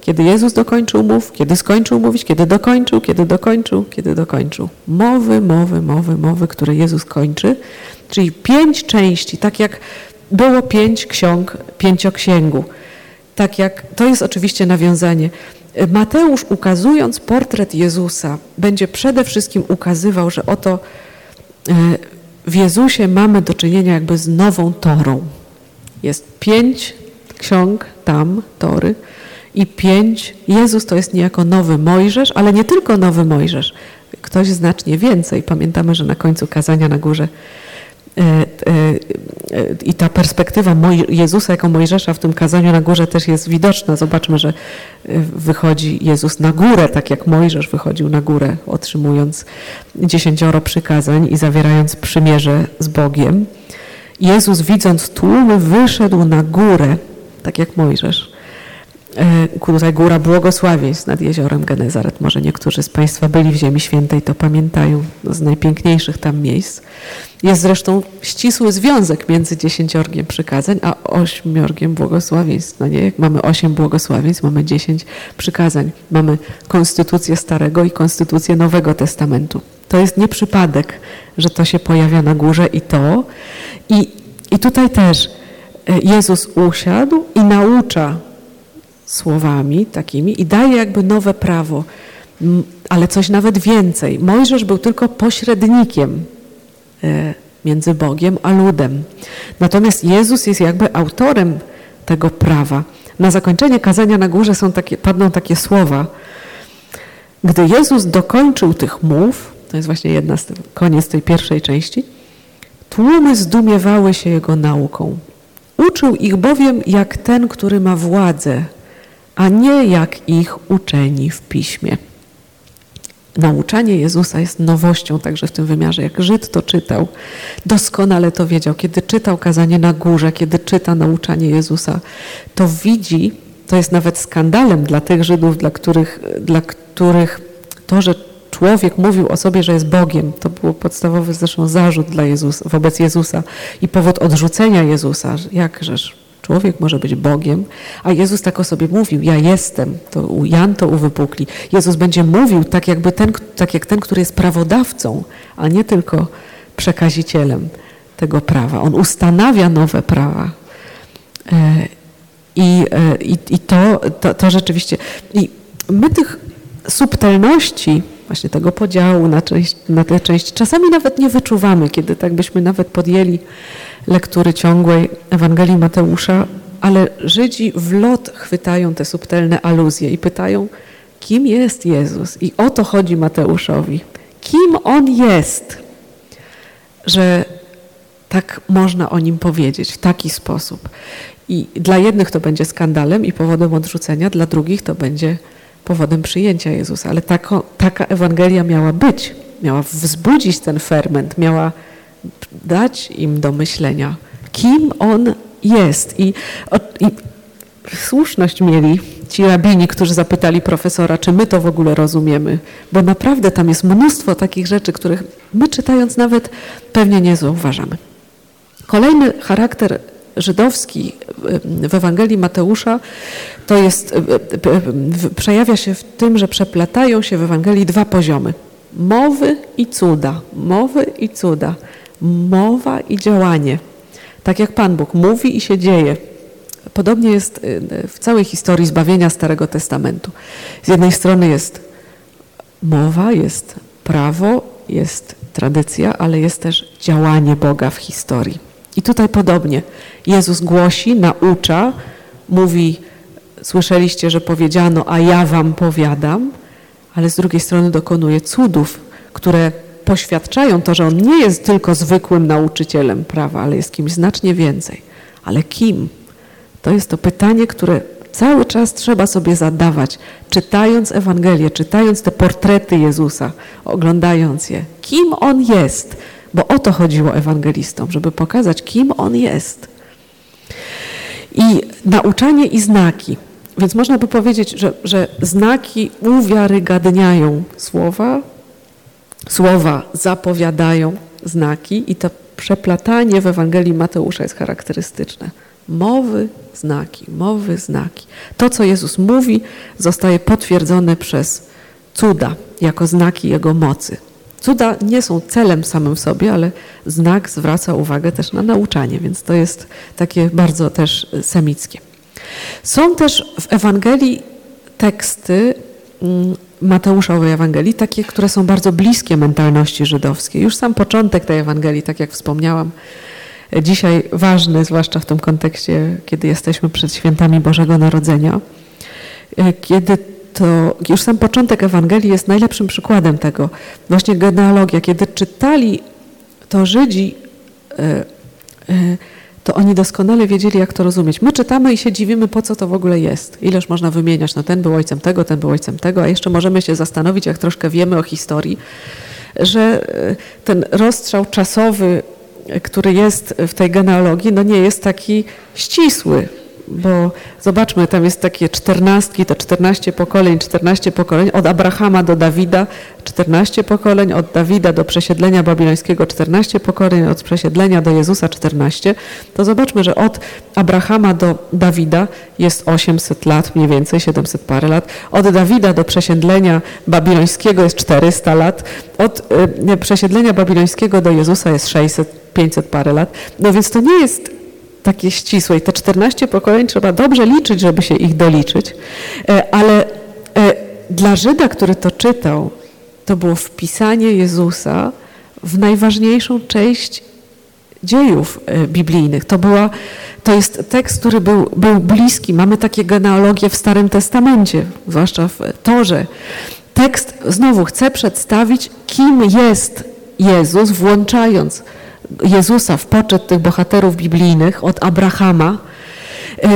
Kiedy Jezus dokończył mów, kiedy skończył mówić, kiedy dokończył, kiedy dokończył, kiedy dokończył. Mowy, mowy, mowy, mowy, które Jezus kończy. Czyli pięć części, tak jak było pięć ksiąg pięcioksięgu. Tak jak, to jest oczywiście nawiązanie. Mateusz ukazując portret Jezusa będzie przede wszystkim ukazywał, że oto e, w Jezusie mamy do czynienia jakby z nową Torą. Jest pięć ksiąg tam, Tory i pięć. Jezus to jest niejako nowy Mojżesz, ale nie tylko nowy Mojżesz. Ktoś znacznie więcej. Pamiętamy, że na końcu kazania na górze E, e, e, i ta perspektywa Jezusa jako Mojżesza w tym kazaniu na górze też jest widoczna. Zobaczmy, że wychodzi Jezus na górę, tak jak Mojżesz wychodził na górę, otrzymując dziesięcioro przykazań i zawierając przymierze z Bogiem. Jezus widząc tłumy wyszedł na górę, tak jak Mojżesz. Tutaj góra błogosławieństw nad jeziorem Genezaret. Może niektórzy z Państwa byli w Ziemi Świętej, to pamiętają z najpiękniejszych tam miejsc. Jest zresztą ścisły związek między dziesięciorgiem przykazań, a ośmiorgiem błogosławieństw. No nie? Jak mamy osiem błogosławieństw, mamy dziesięć przykazań. Mamy konstytucję Starego i konstytucję Nowego Testamentu. To jest nie przypadek, że to się pojawia na górze i to. I, i tutaj też e, Jezus usiadł i naucza słowami takimi i daje jakby nowe prawo, ale coś nawet więcej. Mojżesz był tylko pośrednikiem e, między Bogiem a ludem. Natomiast Jezus jest jakby autorem tego prawa. Na zakończenie kazania na górze są takie, padną takie słowa. Gdy Jezus dokończył tych mów, to jest właśnie jedna z koniec tej pierwszej części, tłumy zdumiewały się Jego nauką. Uczył ich bowiem jak ten, który ma władzę a nie jak ich uczeni w piśmie. Nauczanie Jezusa jest nowością także w tym wymiarze. Jak Żyd to czytał, doskonale to wiedział. Kiedy czytał kazanie na górze, kiedy czyta nauczanie Jezusa, to widzi, to jest nawet skandalem dla tych Żydów, dla których, dla których to, że człowiek mówił o sobie, że jest Bogiem, to był podstawowy zresztą zarzut dla Jezusa, wobec Jezusa i powód odrzucenia Jezusa. Jakżeż Człowiek może być Bogiem, a Jezus tak o sobie mówił, ja jestem, to Jan to uwypukli. Jezus będzie mówił tak, jakby ten, tak jak ten, który jest prawodawcą, a nie tylko przekazicielem tego prawa. On ustanawia nowe prawa. E, I, e, i, i to, to, to rzeczywiście... I my tych subtelności właśnie tego podziału na, część, na te części. Czasami nawet nie wyczuwamy, kiedy tak byśmy nawet podjęli lektury ciągłej Ewangelii Mateusza, ale Żydzi w lot chwytają te subtelne aluzje i pytają, kim jest Jezus? I o to chodzi Mateuszowi. Kim On jest, że tak można o Nim powiedzieć w taki sposób. I dla jednych to będzie skandalem i powodem odrzucenia, dla drugich to będzie powodem przyjęcia Jezusa. Ale tako, taka Ewangelia miała być, miała wzbudzić ten ferment, miała dać im do myślenia, kim On jest. I, i słuszność mieli ci rabini, którzy zapytali profesora, czy my to w ogóle rozumiemy, bo naprawdę tam jest mnóstwo takich rzeczy, których my czytając nawet pewnie nie zauważamy. Kolejny charakter żydowski w Ewangelii Mateusza to jest, przejawia się w tym, że przeplatają się w Ewangelii dwa poziomy. Mowy i cuda. Mowy i cuda. Mowa i działanie. Tak jak Pan Bóg mówi i się dzieje. Podobnie jest y, w całej historii zbawienia Starego Testamentu. Z jednej strony jest mowa, jest prawo, jest tradycja, ale jest też działanie Boga w historii. I tutaj podobnie. Jezus głosi, naucza, mówi, słyszeliście, że powiedziano, a ja wam powiadam, ale z drugiej strony dokonuje cudów, które poświadczają to, że on nie jest tylko zwykłym nauczycielem prawa, ale jest kimś znacznie więcej. Ale kim? To jest to pytanie, które cały czas trzeba sobie zadawać, czytając Ewangelię, czytając te portrety Jezusa, oglądając je. Kim On jest? Bo o to chodziło ewangelistom, żeby pokazać, kim On jest. I nauczanie i znaki. Więc można by powiedzieć, że, że znaki uwiarygadniają słowa, słowa zapowiadają znaki i to przeplatanie w Ewangelii Mateusza jest charakterystyczne. Mowy, znaki, mowy, znaki. To, co Jezus mówi, zostaje potwierdzone przez cuda, jako znaki Jego mocy. Cuda nie są celem samym sobie, ale znak zwraca uwagę też na nauczanie, więc to jest takie bardzo też semickie. Są też w Ewangelii teksty mm, Mateuszowej Ewangelii, takie, które są bardzo bliskie mentalności żydowskiej. Już sam początek tej Ewangelii, tak jak wspomniałam, dzisiaj ważny, zwłaszcza w tym kontekście, kiedy jesteśmy przed świętami Bożego Narodzenia, e, kiedy to już sam początek Ewangelii jest najlepszym przykładem tego. Właśnie genealogia, kiedy czytali to Żydzi, e, e, to oni doskonale wiedzieli, jak to rozumieć. My czytamy i się dziwimy, po co to w ogóle jest. Ileż można wymieniać, no ten był ojcem tego, ten był ojcem tego, a jeszcze możemy się zastanowić, jak troszkę wiemy o historii, że ten rozstrzał czasowy który jest w tej genealogii, no nie jest taki ścisły, bo zobaczmy, tam jest takie czternastki, to czternaście pokoleń, czternaście pokoleń, od Abrahama do Dawida czternaście pokoleń, od Dawida do przesiedlenia babilońskiego czternaście pokoleń, od przesiedlenia do Jezusa czternaście. to zobaczmy, że od Abrahama do Dawida jest 800 lat, mniej więcej 700 parę lat, od Dawida do przesiedlenia babilońskiego jest 400 lat, od y, przesiedlenia babilońskiego do Jezusa jest 600 500 parę lat. No więc to nie jest takie ścisłe i te 14 pokoleń trzeba dobrze liczyć, żeby się ich doliczyć, e, ale e, dla Żyda, który to czytał, to było wpisanie Jezusa w najważniejszą część dziejów e, biblijnych. To, była, to jest tekst, który był, był bliski. Mamy takie genealogie w Starym Testamencie, zwłaszcza w Torze. Tekst znowu chce przedstawić, kim jest Jezus, włączając Jezusa w poczet tych bohaterów biblijnych od Abrahama, e,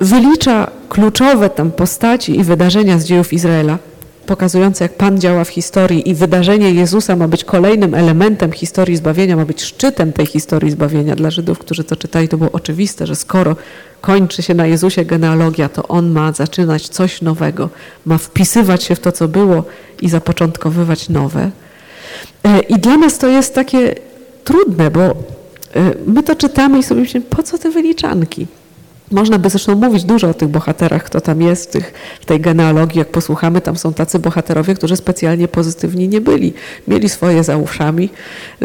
wylicza kluczowe tam postaci i wydarzenia z dziejów Izraela, pokazujące jak Pan działa w historii i wydarzenie Jezusa ma być kolejnym elementem historii zbawienia, ma być szczytem tej historii zbawienia. Dla Żydów, którzy to czytali, to było oczywiste, że skoro kończy się na Jezusie genealogia, to On ma zaczynać coś nowego, ma wpisywać się w to, co było i zapoczątkowywać nowe. E, I dla nas to jest takie trudne, bo y, my to czytamy i sobie myślimy, po co te wyliczanki? Można by zresztą mówić dużo o tych bohaterach, kto tam jest w, tych, w tej genealogii. Jak posłuchamy, tam są tacy bohaterowie, którzy specjalnie pozytywni nie byli. Mieli swoje za uszami.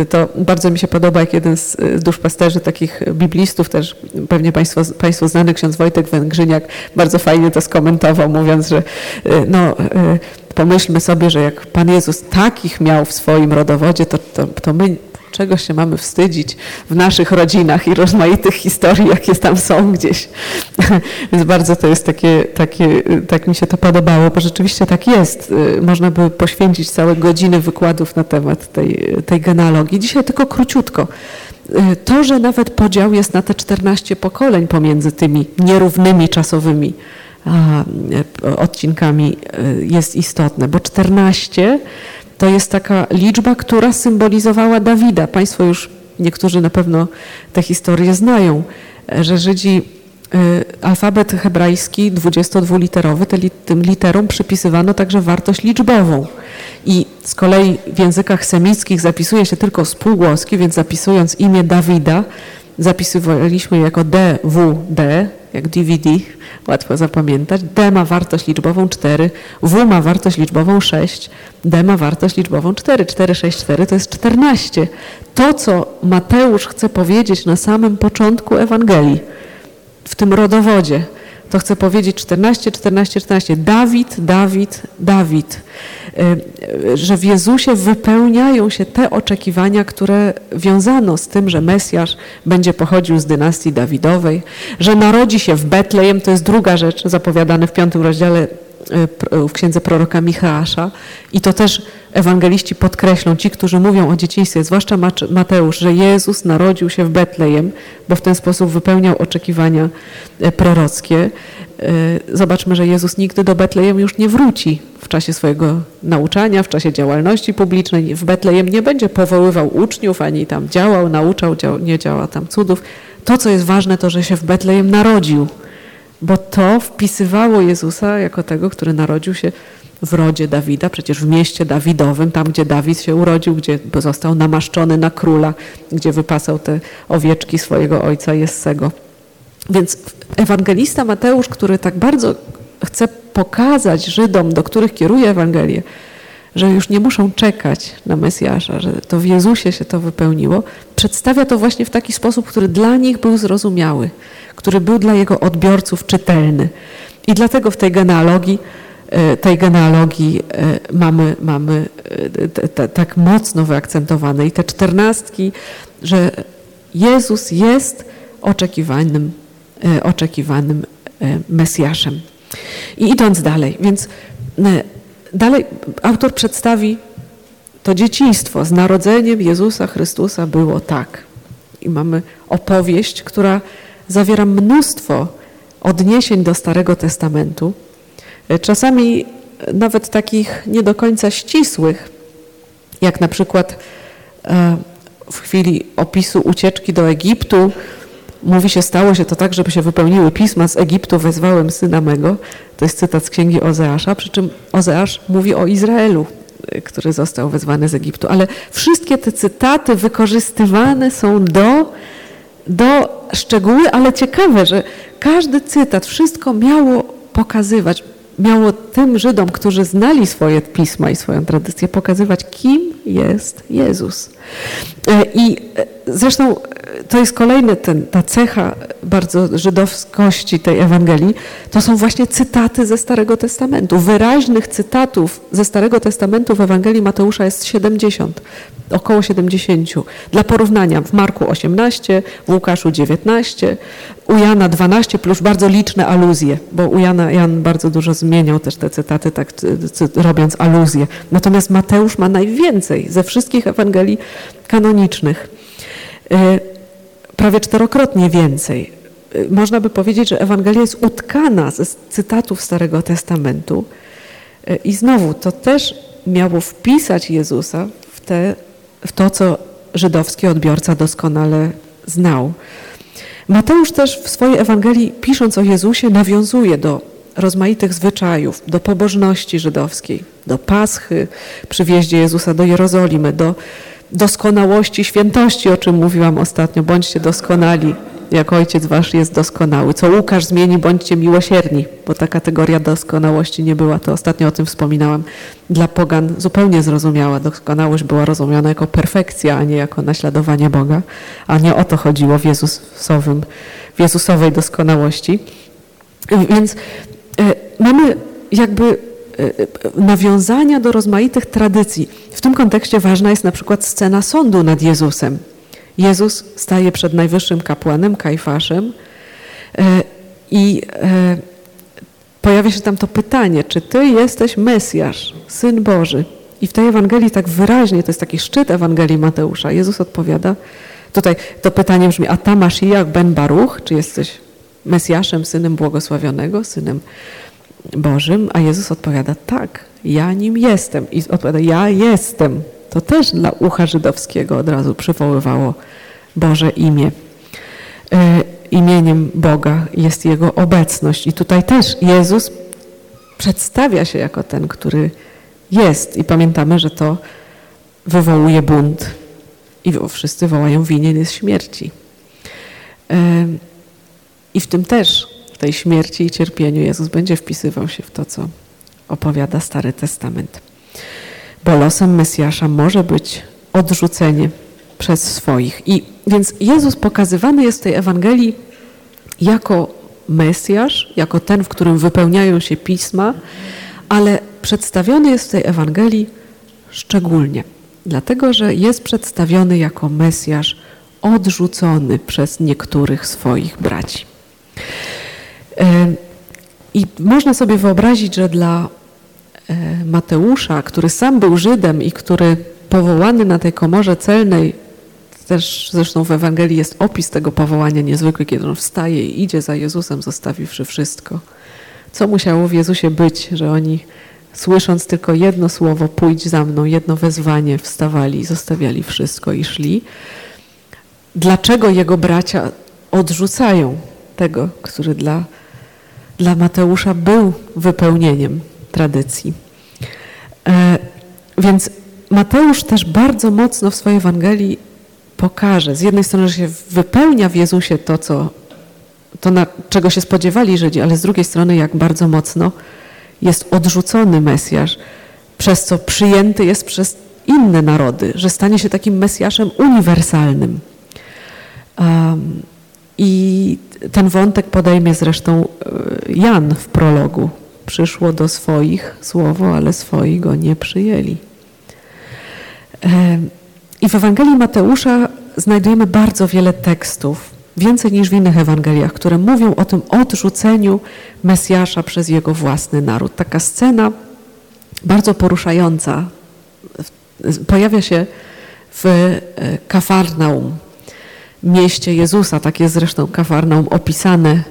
To bardzo mi się podoba, jak jeden z, z duszpasterzy, takich biblistów, też pewnie Państwo, Państwu znany ksiądz Wojtek Węgrzyniak, bardzo fajnie to skomentował, mówiąc, że y, no, y, pomyślmy sobie, że jak Pan Jezus takich miał w swoim rodowodzie, to, to, to my czego się mamy wstydzić w naszych rodzinach i rozmaitych historii, jakie tam są gdzieś. [LAUGHS] Więc bardzo to jest takie, takie, tak mi się to podobało, bo rzeczywiście tak jest. Można by poświęcić całe godziny wykładów na temat tej, tej genealogii. Dzisiaj tylko króciutko. To, że nawet podział jest na te 14 pokoleń pomiędzy tymi nierównymi czasowymi odcinkami jest istotne, bo 14 to jest taka liczba, która symbolizowała Dawida. Państwo już, niektórzy na pewno te historie znają, że Żydzi y, alfabet hebrajski 22-literowy, tym literom przypisywano także wartość liczbową. I z kolei w językach semickich zapisuje się tylko spółgłoski, więc zapisując imię Dawida, zapisywaliśmy jako DWD, jak DVD, łatwo zapamiętać. D ma wartość liczbową 4, W ma wartość liczbową 6, D ma wartość liczbową 4. 4, 6, 4 to jest 14. To, co Mateusz chce powiedzieć na samym początku Ewangelii, w tym rodowodzie, to chce powiedzieć 14, 14, 14. Dawid, Dawid, Dawid. Y, że w Jezusie wypełniają się te oczekiwania, które wiązano z tym, że Mesjasz będzie pochodził z dynastii Dawidowej, że narodzi się w Betlejem, to jest druga rzecz zapowiadana w piątym rozdziale y, w księdze proroka Michała i to też ewangeliści podkreślą, ci, którzy mówią o dzieciństwie, zwłaszcza Mateusz, że Jezus narodził się w Betlejem, bo w ten sposób wypełniał oczekiwania y, prorockie. Zobaczmy, że Jezus nigdy do Betlejem już nie wróci w czasie swojego nauczania, w czasie działalności publicznej. W Betlejem nie będzie powoływał uczniów, ani tam działał, nauczał, nie działa tam cudów. To, co jest ważne, to, że się w Betlejem narodził, bo to wpisywało Jezusa jako tego, który narodził się w rodzie Dawida, przecież w mieście Dawidowym, tam gdzie Dawid się urodził, gdzie został namaszczony na króla, gdzie wypasał te owieczki swojego ojca Jessego. Więc ewangelista Mateusz, który tak bardzo chce pokazać Żydom, do których kieruje Ewangelię, że już nie muszą czekać na Mesjasza, że to w Jezusie się to wypełniło, przedstawia to właśnie w taki sposób, który dla nich był zrozumiały, który był dla jego odbiorców czytelny. I dlatego w tej genealogii, e, tej genealogii e, mamy, mamy e, tak mocno wyakcentowane i te czternastki, że Jezus jest oczekiwanym, oczekiwanym Mesjaszem. I idąc dalej, więc dalej autor przedstawi to dzieciństwo z narodzeniem Jezusa Chrystusa było tak. I mamy opowieść, która zawiera mnóstwo odniesień do Starego Testamentu, e, czasami nawet takich nie do końca ścisłych, jak na przykład e, w chwili opisu ucieczki do Egiptu, Mówi się, stało się to tak, żeby się wypełniły pisma z Egiptu, wezwałem syna mego. To jest cytat z księgi Ozeasza, przy czym Ozeasz mówi o Izraelu, y, który został wezwany z Egiptu. Ale wszystkie te cytaty wykorzystywane są do, do szczegóły, ale ciekawe, że każdy cytat, wszystko miało pokazywać, miało tym Żydom, którzy znali swoje pisma i swoją tradycję, pokazywać, kim jest Jezus. E, I e, zresztą to jest kolejna ta cecha bardzo żydowskości tej Ewangelii, to są właśnie cytaty ze Starego Testamentu. Wyraźnych cytatów ze Starego Testamentu w Ewangelii Mateusza jest 70, około 70. Dla porównania w Marku 18, w Łukaszu 19, u Jana 12 plus bardzo liczne aluzje, bo u Jana Jan bardzo dużo zmieniał też te cytaty, tak robiąc aluzje. Natomiast Mateusz ma najwięcej ze wszystkich Ewangelii kanonicznych. Y, prawie czterokrotnie więcej. Y, można by powiedzieć, że Ewangelia jest utkana ze cytatów Starego Testamentu. Y, I znowu, to też miało wpisać Jezusa w, te, w to, co żydowski odbiorca doskonale znał. Mateusz też w swojej Ewangelii, pisząc o Jezusie, nawiązuje do rozmaitych zwyczajów, do pobożności żydowskiej, do Paschy, przy wjeździe Jezusa do Jerozolimy, do doskonałości, świętości, o czym mówiłam ostatnio. Bądźcie doskonali, jak Ojciec Wasz jest doskonały. Co Łukasz zmieni, bądźcie miłosierni, bo ta kategoria doskonałości nie była, to ostatnio o tym wspominałam, dla pogan zupełnie zrozumiała. Doskonałość była rozumiana jako perfekcja, a nie jako naśladowanie Boga, a nie o to chodziło w, Jezusowym, w Jezusowej doskonałości. Więc y, mamy jakby nawiązania do rozmaitych tradycji. W tym kontekście ważna jest na przykład scena sądu nad Jezusem. Jezus staje przed najwyższym kapłanem, Kajfaszem i pojawia się tam to pytanie, czy Ty jesteś Mesjasz, Syn Boży? I w tej Ewangelii tak wyraźnie, to jest taki szczyt Ewangelii Mateusza, Jezus odpowiada, tutaj to pytanie brzmi, a ta Mashiach ben Baruch, czy jesteś Mesjaszem, Synem Błogosławionego, Synem Bożym? A Jezus odpowiada, tak, ja nim jestem. I odpowiada, ja jestem. To też dla ucha żydowskiego od razu przywoływało Boże imię. E, imieniem Boga jest Jego obecność. I tutaj też Jezus przedstawia się jako ten, który jest. I pamiętamy, że to wywołuje bunt. I wszyscy wołają, winien jest śmierci. I w tym też, tej śmierci i cierpieniu Jezus będzie wpisywał się w to, co opowiada Stary Testament. Bo losem Mesjasza może być odrzucenie przez swoich. I więc Jezus pokazywany jest w tej Ewangelii jako Mesjasz, jako ten, w którym wypełniają się pisma, ale przedstawiony jest w tej Ewangelii szczególnie, dlatego że jest przedstawiony jako Mesjasz odrzucony przez niektórych swoich braci. I można sobie wyobrazić, że dla e, Mateusza, który sam był Żydem i który powołany na tej komorze celnej, też zresztą w Ewangelii jest opis tego powołania niezwykły, kiedy on wstaje i idzie za Jezusem, zostawiwszy wszystko. Co musiało w Jezusie być, że oni słysząc tylko jedno słowo, pójdź za mną, jedno wezwanie, wstawali, zostawiali wszystko i szli. Dlaczego jego bracia odrzucają tego, który dla, dla Mateusza był wypełnieniem tradycji? E, więc Mateusz też bardzo mocno w swojej Ewangelii pokaże, z jednej strony, że się wypełnia w Jezusie to, co, to na, czego się spodziewali Żydzi, ale z drugiej strony, jak bardzo mocno jest odrzucony Mesjasz, przez co przyjęty jest przez inne narody, że stanie się takim Mesjaszem uniwersalnym. Um, I ten wątek podejmie zresztą e, Jan w prologu. Przyszło do swoich słowo, ale swoi go nie przyjęli. I w Ewangelii Mateusza znajdujemy bardzo wiele tekstów, więcej niż w innych Ewangeliach, które mówią o tym odrzuceniu Mesjasza przez jego własny naród. Taka scena bardzo poruszająca pojawia się w e, Kafarnaum, mieście Jezusa. Tak jest zresztą Kafarnaum opisane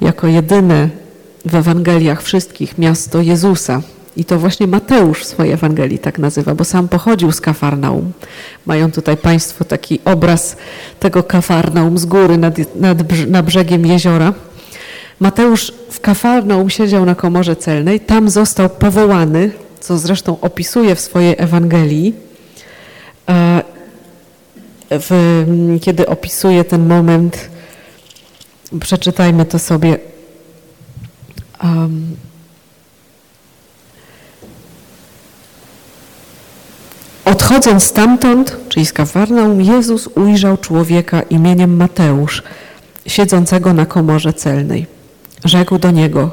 jako jedyne w Ewangeliach wszystkich miasto Jezusa. I to właśnie Mateusz w swojej Ewangelii tak nazywa, bo sam pochodził z Kafarnaum. Mają tutaj Państwo taki obraz tego Kafarnaum z góry nad, nad, na brzegiem jeziora. Mateusz w Kafarnaum siedział na komorze celnej, tam został powołany, co zresztą opisuje w swojej Ewangelii, e, w, kiedy opisuje ten moment, przeczytajmy to sobie. Um, Odchodząc stamtąd, czyli z Kafarnaum, Jezus ujrzał człowieka imieniem Mateusz, siedzącego na komorze celnej. Rzekł do niego,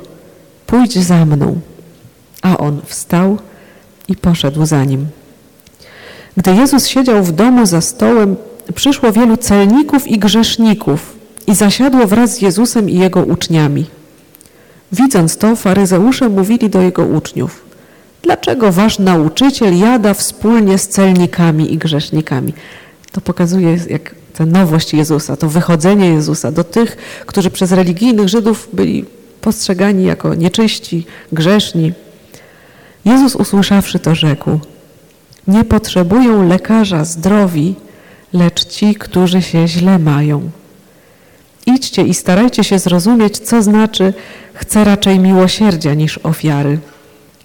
pójdź za mną. A on wstał i poszedł za nim. Gdy Jezus siedział w domu za stołem, przyszło wielu celników i grzeszników i zasiadło wraz z Jezusem i jego uczniami. Widząc to, faryzeusze mówili do jego uczniów – Dlaczego wasz nauczyciel jada wspólnie z celnikami i grzesznikami? To pokazuje jak ta nowość Jezusa, to wychodzenie Jezusa do tych, którzy przez religijnych Żydów byli postrzegani jako nieczyści, grzeszni. Jezus usłyszawszy to rzekł, nie potrzebują lekarza zdrowi, lecz ci, którzy się źle mają. Idźcie i starajcie się zrozumieć, co znaczy chcę raczej miłosierdzia niż ofiary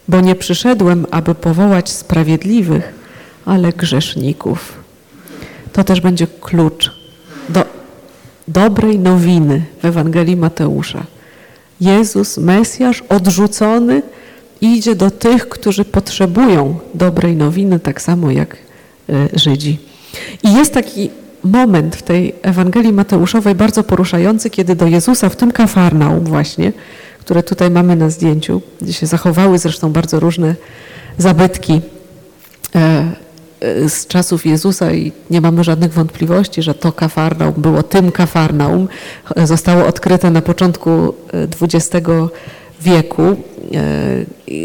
bo nie przyszedłem, aby powołać sprawiedliwych, ale grzeszników. To też będzie klucz do dobrej nowiny w Ewangelii Mateusza. Jezus, Mesjasz, odrzucony, idzie do tych, którzy potrzebują dobrej nowiny, tak samo jak e, Żydzi. I jest taki moment w tej Ewangelii Mateuszowej bardzo poruszający, kiedy do Jezusa w tym Kafarnaum właśnie które tutaj mamy na zdjęciu, gdzie się zachowały zresztą bardzo różne zabytki e, e, z czasów Jezusa i nie mamy żadnych wątpliwości, że to Kafarnaum było tym Kafarnaum. Zostało odkryte na początku XX wieku.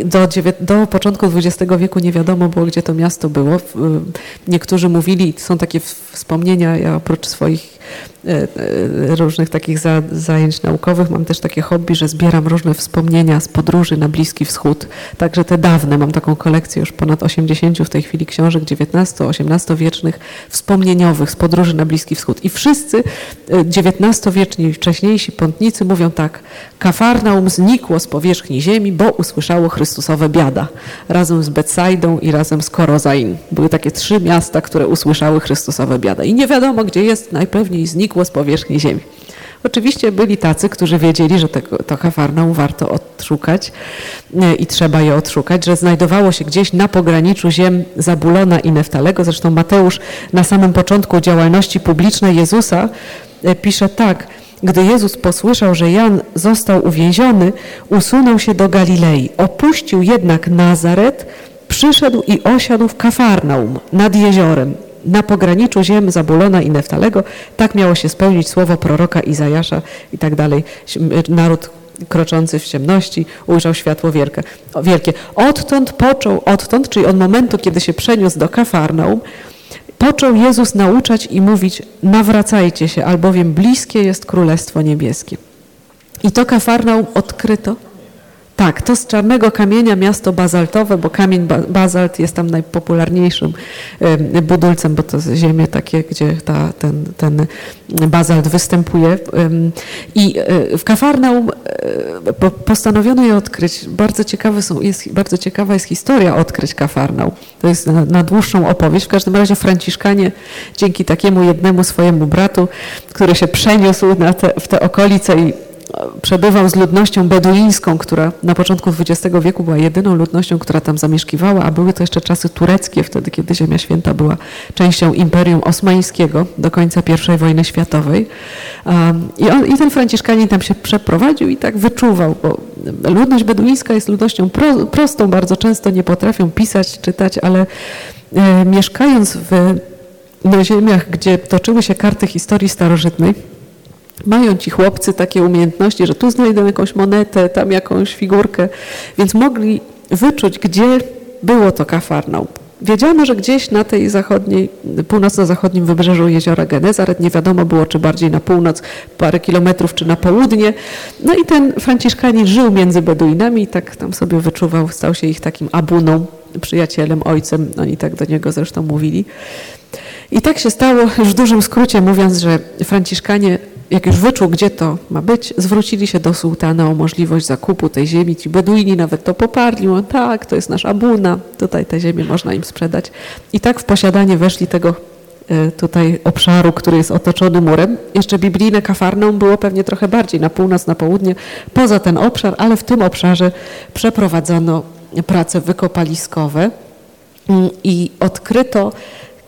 Do, do początku XX wieku nie wiadomo było, gdzie to miasto było. Niektórzy mówili, są takie wspomnienia, ja oprócz swoich E, e, różnych takich za, zajęć naukowych. Mam też takie hobby, że zbieram różne wspomnienia z podróży na Bliski Wschód. Także te dawne, mam taką kolekcję już ponad 80 w tej chwili książek XIX-XVIII wiecznych, wspomnieniowych z podróży na Bliski Wschód. I wszyscy XIX-wieczni e, wcześniejsi pątnicy mówią tak, Kafarnaum znikło z powierzchni ziemi, bo usłyszało Chrystusowe biada. Razem z Betsaidą i razem z Korozain. Były takie trzy miasta, które usłyszały Chrystusowe biada. I nie wiadomo, gdzie jest, najpewniej znikło znikło z powierzchni ziemi. Oczywiście byli tacy, którzy wiedzieli, że tego, to Kafarnaum warto odszukać e, i trzeba je odszukać, że znajdowało się gdzieś na pograniczu ziem Zabulona i Neftalego. Zresztą Mateusz na samym początku działalności publicznej Jezusa e, pisze tak. Gdy Jezus posłyszał, że Jan został uwięziony, usunął się do Galilei. Opuścił jednak Nazaret, przyszedł i osiadł w Kafarnaum nad jeziorem na pograniczu ziem Zabulona i Neftalego. Tak miało się spełnić słowo proroka Izajasza i tak dalej. Naród kroczący w ciemności ujrzał światło wielkie. wielkie. Odtąd począł, odtąd, czyli od momentu, kiedy się przeniósł do Kafarnaum, począł Jezus nauczać i mówić nawracajcie się, albowiem bliskie jest Królestwo Niebieskie. I to Kafarnaum odkryto tak, to z czarnego kamienia miasto bazaltowe, bo kamień bazalt jest tam najpopularniejszym budulcem, bo to ziemie takie, gdzie ta, ten, ten bazalt występuje. I e, w Kafarnaum e, postanowiono je odkryć. Bardzo, są, jest, bardzo ciekawa jest historia odkryć Kafarnaum. To jest na, na dłuższą opowieść. W każdym razie Franciszkanie dzięki takiemu jednemu swojemu bratu, który się przeniósł te, w te okolice i przebywał z ludnością beduińską, która na początku XX wieku była jedyną ludnością, która tam zamieszkiwała, a były to jeszcze czasy tureckie, wtedy kiedy Ziemia Święta była częścią Imperium Osmańskiego do końca I wojny światowej. I, on, I ten Franciszkanin tam się przeprowadził i tak wyczuwał, bo ludność beduińska jest ludnością pro, prostą, bardzo często nie potrafią pisać, czytać, ale e, mieszkając w, na ziemiach, gdzie toczyły się karty historii starożytnej, mają ci chłopcy takie umiejętności, że tu znajdą jakąś monetę, tam jakąś figurkę, więc mogli wyczuć, gdzie było to Kafarnaum. Wiedziano, że gdzieś na tej zachodniej, północno-zachodnim wybrzeżu jeziora Genezaret, nie wiadomo było, czy bardziej na północ, parę kilometrów, czy na południe. No i ten Franciszkanin żył między Beduinami i tak tam sobie wyczuwał, stał się ich takim abuną, przyjacielem, ojcem, oni tak do niego zresztą mówili. I tak się stało, już w dużym skrócie mówiąc, że Franciszkanie jak już wyczuł, gdzie to ma być, zwrócili się do sułtana o możliwość zakupu tej ziemi. Ci Beduini nawet to poparli. Mówią, tak, to jest nasz abuna, tutaj tę ziemię można im sprzedać. I tak w posiadanie weszli tego e, tutaj obszaru, który jest otoczony murem. Jeszcze biblijne Kafarnaum było pewnie trochę bardziej na północ, na południe, poza ten obszar, ale w tym obszarze przeprowadzono prace wykopaliskowe mm, i odkryto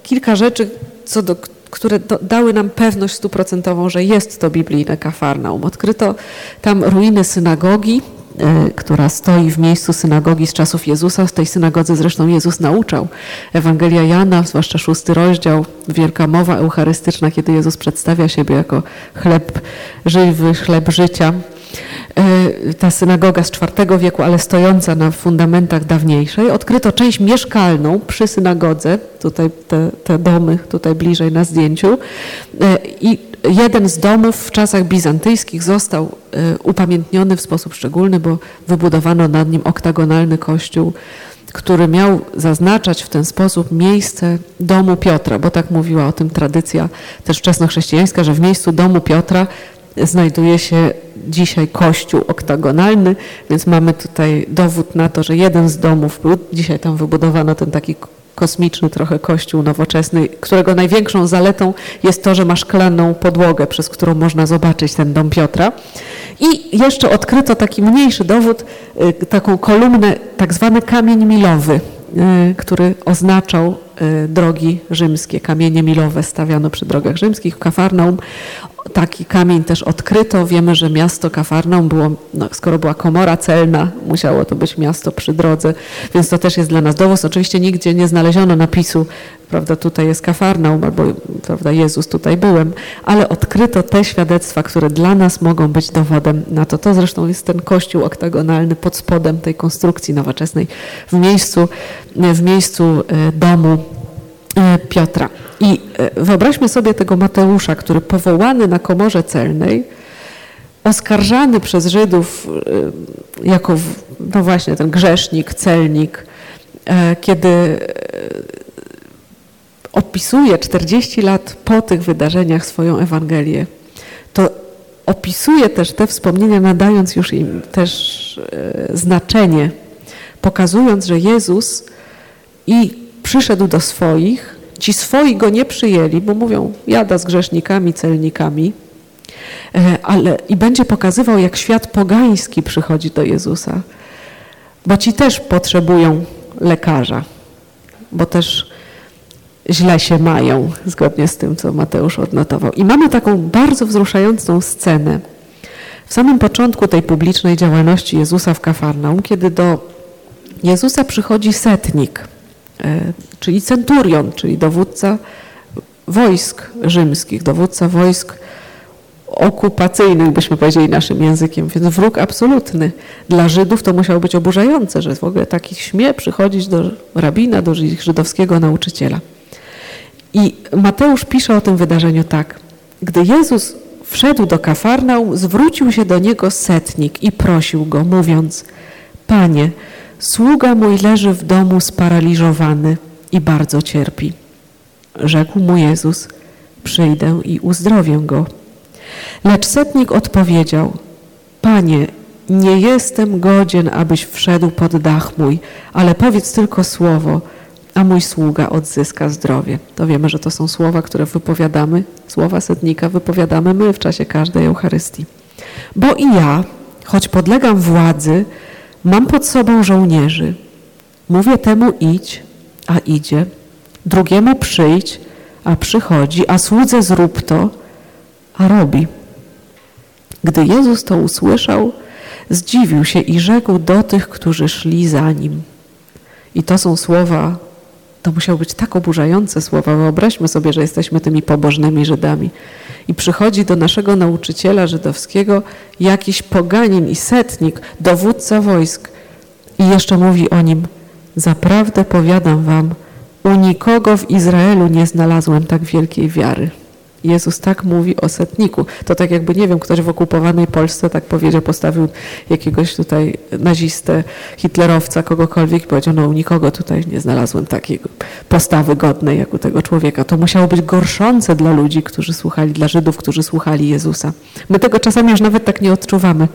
kilka rzeczy, co do które do, dały nam pewność stuprocentową, że jest to biblijne Kafarnaum. Odkryto tam ruiny synagogi, e, która stoi w miejscu synagogi z czasów Jezusa. Z tej synagodze zresztą Jezus nauczał. Ewangelia Jana, zwłaszcza szósty rozdział, wielka mowa eucharystyczna, kiedy Jezus przedstawia siebie jako chleb żywy, chleb życia. E, ta synagoga z IV wieku, ale stojąca na fundamentach dawniejszej. Odkryto część mieszkalną przy synagodze, tutaj te, te domy, tutaj bliżej na zdjęciu. E, I jeden z domów w czasach bizantyjskich został e, upamiętniony w sposób szczególny, bo wybudowano nad nim oktagonalny kościół, który miał zaznaczać w ten sposób miejsce domu Piotra, bo tak mówiła o tym tradycja też wczesnochrześcijańska, że w miejscu domu Piotra znajduje się dzisiaj kościół oktagonalny, więc mamy tutaj dowód na to, że jeden z domów był, dzisiaj tam wybudowano ten taki kosmiczny trochę kościół nowoczesny, którego największą zaletą jest to, że ma szklaną podłogę, przez którą można zobaczyć ten dom Piotra. I jeszcze odkryto taki mniejszy dowód, y, taką kolumnę, tak zwany kamień milowy, y, który oznaczał y, drogi rzymskie. Kamienie milowe stawiano przy drogach rzymskich w Kafarnaum. Taki kamień też odkryto. Wiemy, że miasto Kafarnaum było, no, skoro była komora celna, musiało to być miasto przy drodze, więc to też jest dla nas dowód. Oczywiście nigdzie nie znaleziono napisu, prawda, tutaj jest Kafarnaum, albo prawda, Jezus tutaj byłem, ale odkryto te świadectwa, które dla nas mogą być dowodem na to. To zresztą jest ten kościół oktagonalny pod spodem tej konstrukcji nowoczesnej w miejscu, w miejscu e, domu Piotra. I e, wyobraźmy sobie tego Mateusza, który powołany na komorze celnej, oskarżany przez Żydów e, jako, no właśnie, ten grzesznik, celnik, e, kiedy opisuje 40 lat po tych wydarzeniach swoją Ewangelię, to opisuje też te wspomnienia, nadając już im też znaczenie, pokazując, że Jezus i przyszedł do swoich, Ci swoi go nie przyjęli, bo mówią, jada z grzesznikami, celnikami, e, ale i będzie pokazywał, jak świat pogański przychodzi do Jezusa, bo ci też potrzebują lekarza, bo też źle się mają, zgodnie z tym, co Mateusz odnotował. I mamy taką bardzo wzruszającą scenę. W samym początku tej publicznej działalności Jezusa w Kafarnaum, kiedy do Jezusa przychodzi setnik – czyli centurion, czyli dowódca wojsk rzymskich, dowódca wojsk okupacyjnych, byśmy powiedzieli naszym językiem, więc wróg absolutny. Dla Żydów to musiało być oburzające, że w ogóle taki śmie przychodzić do rabina, do żydowskiego nauczyciela. I Mateusz pisze o tym wydarzeniu tak. Gdy Jezus wszedł do Kafarnaum, zwrócił się do niego setnik i prosił go, mówiąc, Panie, Sługa mój leży w domu sparaliżowany i bardzo cierpi. Rzekł mu Jezus, przyjdę i uzdrowię go. Lecz setnik odpowiedział, Panie, nie jestem godzien, abyś wszedł pod dach mój, ale powiedz tylko słowo, a mój sługa odzyska zdrowie. To wiemy, że to są słowa, które wypowiadamy, słowa setnika wypowiadamy my w czasie każdej Eucharystii. Bo i ja, choć podlegam władzy, Mam pod sobą żołnierzy. Mówię temu idź, a idzie. Drugiemu przyjdź, a przychodzi, a słudze zrób to, a robi. Gdy Jezus to usłyszał, zdziwił się i rzekł do tych, którzy szli za nim. I to są słowa, to musiały być tak oburzające słowa. Wyobraźmy sobie, że jesteśmy tymi pobożnymi Żydami i przychodzi do naszego nauczyciela żydowskiego jakiś poganin i setnik, dowódca wojsk i jeszcze mówi o nim, zaprawdę powiadam wam, u nikogo w Izraelu nie znalazłem tak wielkiej wiary. Jezus tak mówi o setniku. To tak jakby, nie wiem, ktoś w okupowanej Polsce tak powiedział, postawił jakiegoś tutaj nazistę, hitlerowca, kogokolwiek i powiedział, no u nikogo tutaj nie znalazłem takiej postawy godnej jak u tego człowieka. To musiało być gorszące dla ludzi, którzy słuchali, dla Żydów, którzy słuchali Jezusa. My tego czasami już nawet tak nie odczuwamy.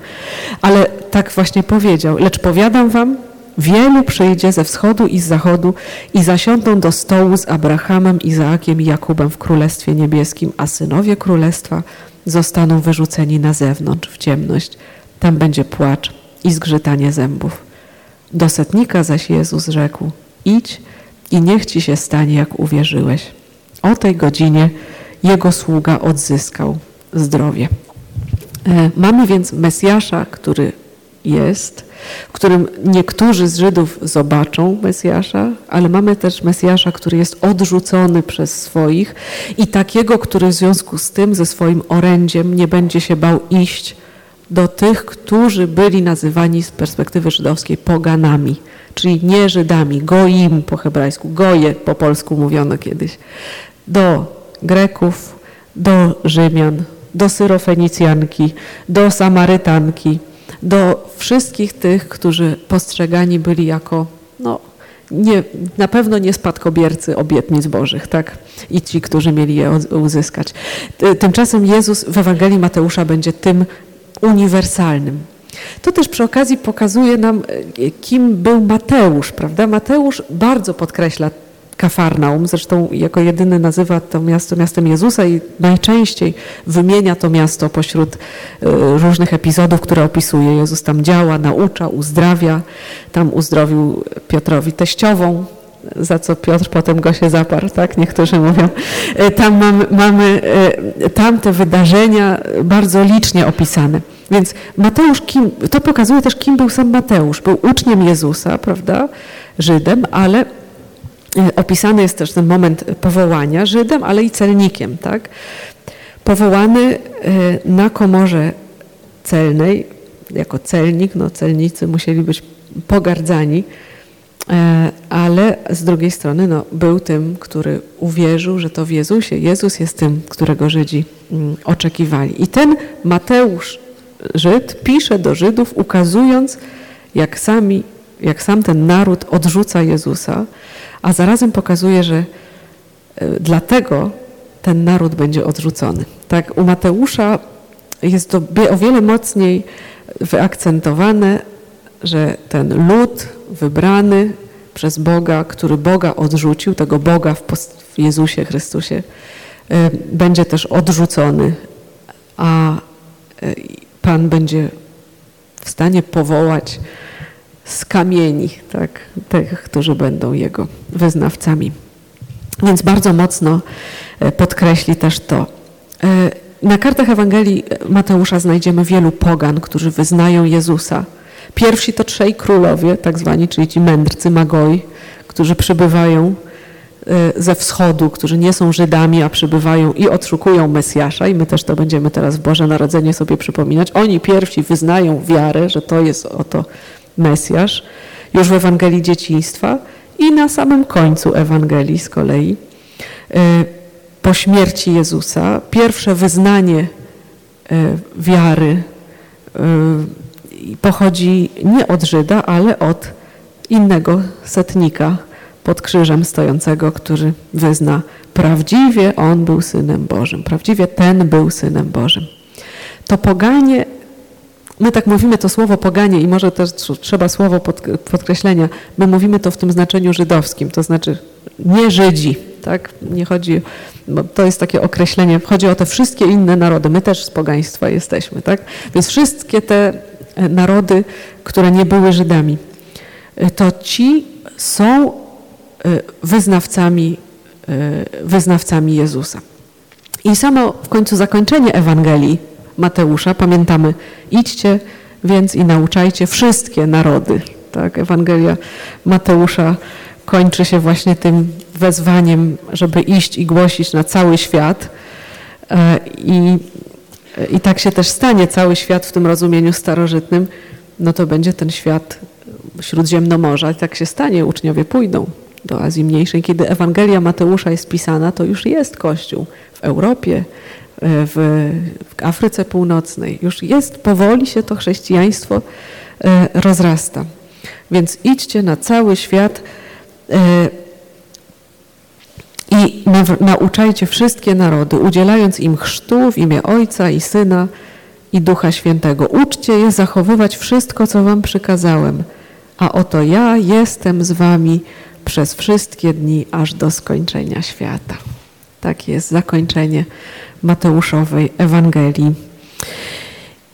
Ale tak właśnie powiedział. Lecz powiadam wam, Wielu przyjdzie ze wschodu i z zachodu i zasiądą do stołu z Abrahamem, Izaakiem i Jakubem w Królestwie Niebieskim, a synowie Królestwa zostaną wyrzuceni na zewnątrz w ciemność. Tam będzie płacz i zgrzytanie zębów. Do setnika zaś Jezus rzekł, idź i niech ci się stanie, jak uwierzyłeś. O tej godzinie jego sługa odzyskał zdrowie. E, mamy więc Mesjasza, który jest, w którym niektórzy z Żydów zobaczą Mesjasza, ale mamy też Mesjasza, który jest odrzucony przez swoich i takiego, który w związku z tym ze swoim orędziem nie będzie się bał iść do tych, którzy byli nazywani z perspektywy żydowskiej poganami, czyli nie Żydami, goim po hebrajsku, goje po polsku mówiono kiedyś, do Greków, do Rzymian, do Syrofenicjanki, do Samarytanki, do wszystkich tych, którzy postrzegani byli jako no, nie, na pewno nie spadkobiercy obietnic Bożych, tak? I ci, którzy mieli je uzyskać. Tymczasem Jezus w Ewangelii Mateusza będzie tym uniwersalnym. To też przy okazji pokazuje nam, e, kim był Mateusz, prawda? Mateusz bardzo podkreśla Kafarnaum, zresztą jako jedyny nazywa to miasto miastem Jezusa i najczęściej wymienia to miasto pośród e, różnych epizodów, które opisuje. Jezus tam działa, naucza, uzdrawia. Tam uzdrowił Piotrowi teściową, za co Piotr potem go się zaparł, tak? Niektórzy mówią. E, tam mamy, mamy e, tam te wydarzenia bardzo licznie opisane. Więc Mateusz, kim, to pokazuje też, kim był sam Mateusz. Był uczniem Jezusa, prawda? Żydem, ale opisany jest też ten moment powołania Żydem, ale i celnikiem, tak? Powołany na komorze celnej, jako celnik, no celnicy musieli być pogardzani, e, ale z drugiej strony no, był tym, który uwierzył, że to w Jezusie. Jezus jest tym, którego Żydzi mm, oczekiwali. I ten Mateusz, Żyd, pisze do Żydów, ukazując, jak, sami, jak sam ten naród odrzuca Jezusa, a zarazem pokazuje, że e, dlatego ten naród będzie odrzucony. Tak, u Mateusza jest to o wiele mocniej wyakcentowane, że ten lud wybrany przez Boga, który Boga odrzucił, tego Boga w, Jezusie Chrystusie, e, będzie też odrzucony, a e, Pan będzie w stanie powołać z kamieni tak, tych, którzy będą Jego wyznawcami. Więc bardzo mocno e, podkreśli też to. Na kartach Ewangelii Mateusza znajdziemy wielu pogan, którzy wyznają Jezusa. Pierwsi to trzej królowie, tak zwani, czyli ci mędrcy, magoi, którzy przybywają e, ze wschodu, którzy nie są Żydami, a przybywają i odszukują Mesjasza i my też to będziemy teraz w Boże Narodzenie sobie przypominać. Oni pierwsi wyznają wiarę, że to jest oto Mesjasz, już w Ewangelii Dzieciństwa i na samym końcu Ewangelii z kolei e, po śmierci Jezusa, pierwsze wyznanie e, wiary e, pochodzi nie od Żyda, ale od innego setnika pod krzyżem stojącego, który wyzna prawdziwie On był Synem Bożym, prawdziwie ten był Synem Bożym. To poganie, my tak mówimy to słowo poganie i może też trzeba słowo podkreślenia, my mówimy to w tym znaczeniu żydowskim, to znaczy nie Żydzi, tak? Nie chodzi, bo to jest takie określenie, chodzi o te wszystkie inne narody. My też z pogaństwa jesteśmy, tak? Więc wszystkie te e, narody, które nie były Żydami, e, to ci są e, wyznawcami, wyznawcami Jezusa. I samo w końcu zakończenie Ewangelii Mateusza, pamiętamy, idźcie więc i nauczajcie wszystkie narody. Tak? Ewangelia Mateusza kończy się właśnie tym wezwaniem, żeby iść i głosić na cały świat. E, I, I tak się też stanie, cały świat w tym rozumieniu starożytnym, no to będzie ten świat Śródziemnomorza i tak się stanie, uczniowie pójdą do Azji Mniejszej. Kiedy Ewangelia Mateusza jest pisana, to już jest Kościół w Europie, w, w Afryce Północnej. Już jest, powoli się to chrześcijaństwo e, rozrasta. Więc idźcie na cały świat, i nauczajcie wszystkie narody, udzielając im chrztu w imię Ojca i Syna i Ducha Świętego. Uczcie je zachowywać wszystko, co wam przykazałem. A oto ja jestem z wami przez wszystkie dni, aż do skończenia świata. Tak jest zakończenie Mateuszowej Ewangelii.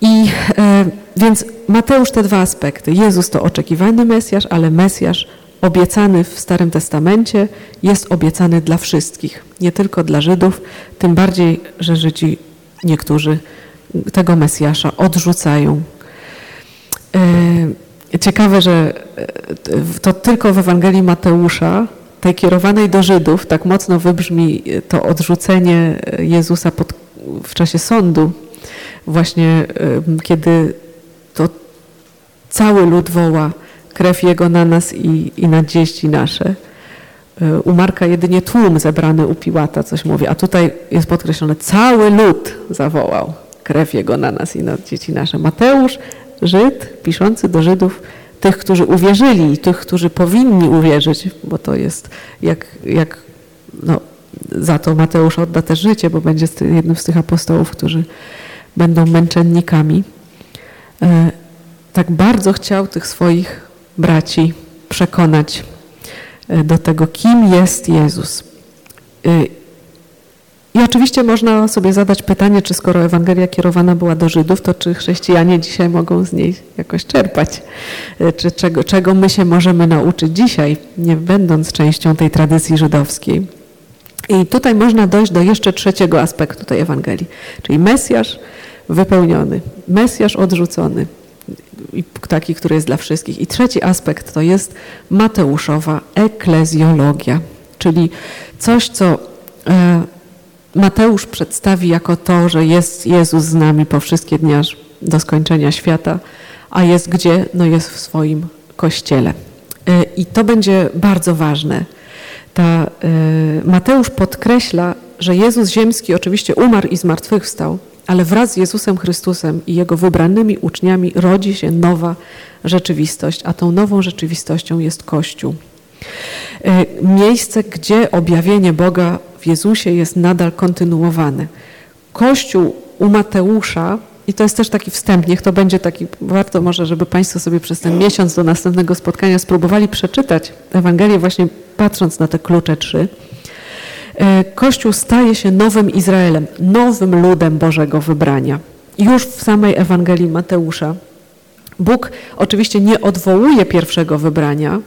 I e, więc Mateusz te dwa aspekty. Jezus to oczekiwany Mesjasz, ale Mesjasz obiecany w Starym Testamencie jest obiecany dla wszystkich, nie tylko dla Żydów, tym bardziej, że Żydzi niektórzy tego Mesjasza odrzucają. E, ciekawe, że e, to tylko w Ewangelii Mateusza, tej kierowanej do Żydów, tak mocno wybrzmi to odrzucenie Jezusa pod, w czasie sądu, właśnie kiedy to cały lud woła krew Jego na nas i, i na dzieci nasze. E, u Marka jedynie tłum zebrany u Piłata coś mówi, a tutaj jest podkreślone, cały lud zawołał krew Jego na nas i na dzieci nasze. Mateusz, Żyd, piszący do Żydów, tych, którzy uwierzyli i tych, którzy powinni uwierzyć, bo to jest jak, jak no, za to Mateusz odda też życie, bo będzie jednym z tych apostołów, którzy będą męczennikami. E, tak bardzo chciał tych swoich braci przekonać e, do tego, kim jest Jezus. Ja oczywiście można sobie zadać pytanie, czy skoro Ewangelia kierowana była do Żydów, to czy chrześcijanie dzisiaj mogą z niej jakoś czerpać? E, czy czego, czego my się możemy nauczyć dzisiaj, nie będąc częścią tej tradycji żydowskiej? I tutaj można dojść do jeszcze trzeciego aspektu tej Ewangelii, czyli Mesjasz wypełniony, Mesjasz odrzucony, i taki, który jest dla wszystkich. I trzeci aspekt to jest Mateuszowa eklezjologia, czyli coś, co e, Mateusz przedstawi jako to, że jest Jezus z nami po wszystkie dni do skończenia świata, a jest gdzie? No jest w swoim kościele. E, I to będzie bardzo ważne. Ta, e, Mateusz podkreśla, że Jezus ziemski oczywiście umarł i zmartwychwstał, ale wraz z Jezusem Chrystusem i Jego wybranymi uczniami rodzi się nowa rzeczywistość, a tą nową rzeczywistością jest Kościół. E, miejsce, gdzie objawienie Boga w Jezusie jest nadal kontynuowane. Kościół u Mateusza, i to jest też taki wstęp, niech to będzie taki, warto może, żeby Państwo sobie przez ten miesiąc do następnego spotkania spróbowali przeczytać Ewangelię właśnie patrząc na te klucze trzy. E, Kościół staje się nowym Izraelem, nowym ludem Bożego wybrania. Już w samej Ewangelii Mateusza Bóg oczywiście nie odwołuje pierwszego wybrania,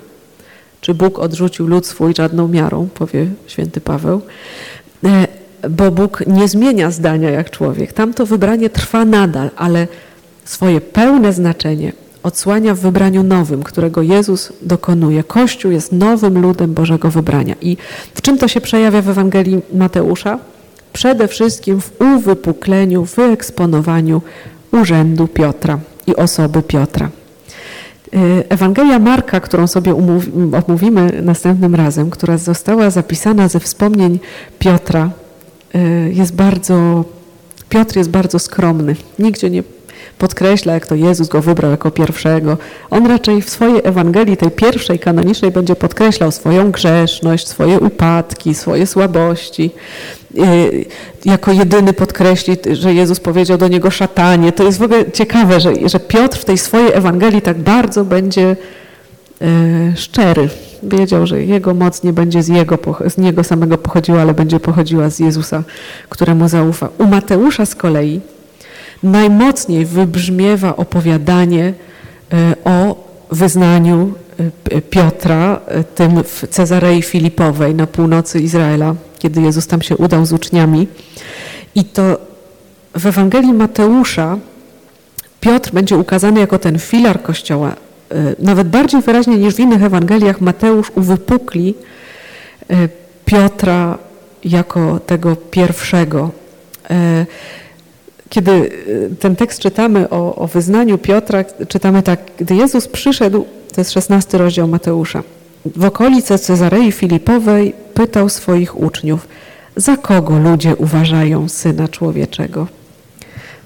czy Bóg odrzucił lud swój żadną miarą, powie święty Paweł, e, bo Bóg nie zmienia zdania jak człowiek. Tamto wybranie trwa nadal, ale swoje pełne znaczenie odsłania w wybraniu nowym, którego Jezus dokonuje. Kościół jest nowym ludem Bożego wybrania. I w czym to się przejawia w Ewangelii Mateusza? Przede wszystkim w uwypukleniu, wyeksponowaniu urzędu Piotra i osoby Piotra. Y, Ewangelia Marka, którą sobie omówimy następnym razem, która została zapisana ze wspomnień Piotra, y, jest bardzo, Piotr jest bardzo skromny. Nigdzie nie podkreśla, jak to Jezus go wybrał jako pierwszego. On raczej w swojej Ewangelii, tej pierwszej kanonicznej, będzie podkreślał swoją grzeszność, swoje upadki, swoje słabości. Y, jako jedyny podkreśli, że Jezus powiedział do niego szatanie. To jest w ogóle ciekawe, że, że Piotr w tej swojej Ewangelii tak bardzo będzie y, szczery. Wiedział, że jego moc nie będzie z, jego, z niego samego pochodziła, ale będzie pochodziła z Jezusa, któremu zaufa. U Mateusza z kolei najmocniej wybrzmiewa opowiadanie e, o wyznaniu e, Piotra, e, tym w Cezarei Filipowej na północy Izraela, kiedy Jezus tam się udał z uczniami. I to w Ewangelii Mateusza Piotr będzie ukazany jako ten filar Kościoła. Nawet bardziej wyraźnie niż w innych Ewangeliach Mateusz uwypukli Piotra jako tego pierwszego. Kiedy y, ten tekst czytamy o, o wyznaniu Piotra, czytamy tak, gdy Jezus przyszedł, to jest 16 rozdział Mateusza, w okolice Cezarei Filipowej pytał swoich uczniów, za kogo ludzie uważają Syna Człowieczego?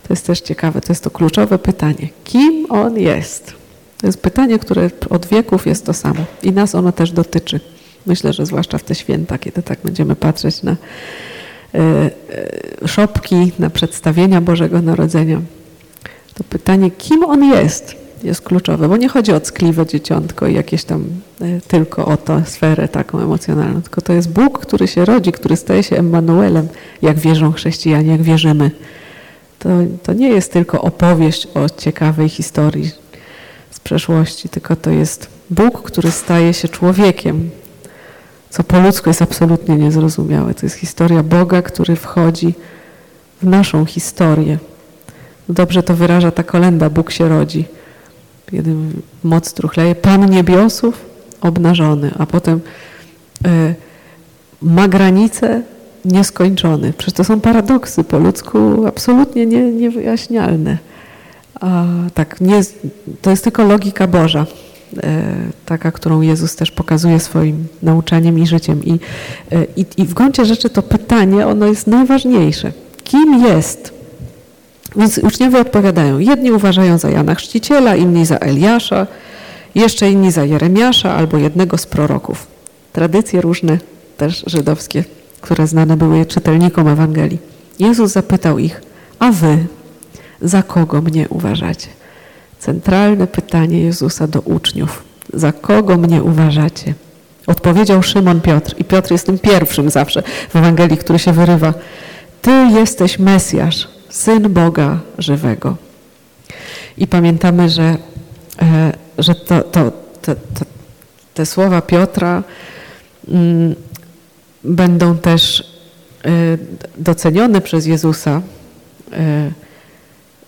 To jest też ciekawe, to jest to kluczowe pytanie. Kim On jest? To jest pytanie, które od wieków jest to samo i nas ono też dotyczy. Myślę, że zwłaszcza w te święta, kiedy tak będziemy patrzeć na E, e, szopki, na przedstawienia Bożego Narodzenia. To pytanie, kim On jest, jest kluczowe, bo nie chodzi o ckliwe dzieciątko i jakieś tam e, tylko o to sferę taką emocjonalną, tylko to jest Bóg, który się rodzi, który staje się Emmanuelem, jak wierzą chrześcijanie, jak wierzymy. To, to nie jest tylko opowieść o ciekawej historii z przeszłości, tylko to jest Bóg, który staje się człowiekiem, co po ludzku jest absolutnie niezrozumiałe. To jest historia Boga, który wchodzi w naszą historię. Dobrze to wyraża ta kolenda, Bóg się rodzi. Kiedy moc truchleje, Pan niebiosów obnażony, a potem y, ma granice nieskończone. Przecież to są paradoksy po ludzku absolutnie nie, niewyjaśnialne. A tak, nie, to jest tylko logika Boża. E, taka, którą Jezus też pokazuje swoim nauczaniem i życiem. I, e, i, I w gruncie rzeczy to pytanie, ono jest najważniejsze. Kim jest? Więc uczniowie odpowiadają. Jedni uważają za Jana Chrzciciela, inni za Eliasza, jeszcze inni za Jeremiasza albo jednego z proroków. Tradycje różne, też żydowskie, które znane były czytelnikom Ewangelii. Jezus zapytał ich, a wy za kogo mnie uważacie? Centralne pytanie Jezusa do uczniów. Za kogo mnie uważacie? Odpowiedział Szymon Piotr i Piotr jest tym pierwszym zawsze w Ewangelii, który się wyrywa. Ty jesteś Mesjasz, Syn Boga żywego. I pamiętamy, że, e, że to, to, to, te słowa Piotra mm, będą też e, docenione przez Jezusa.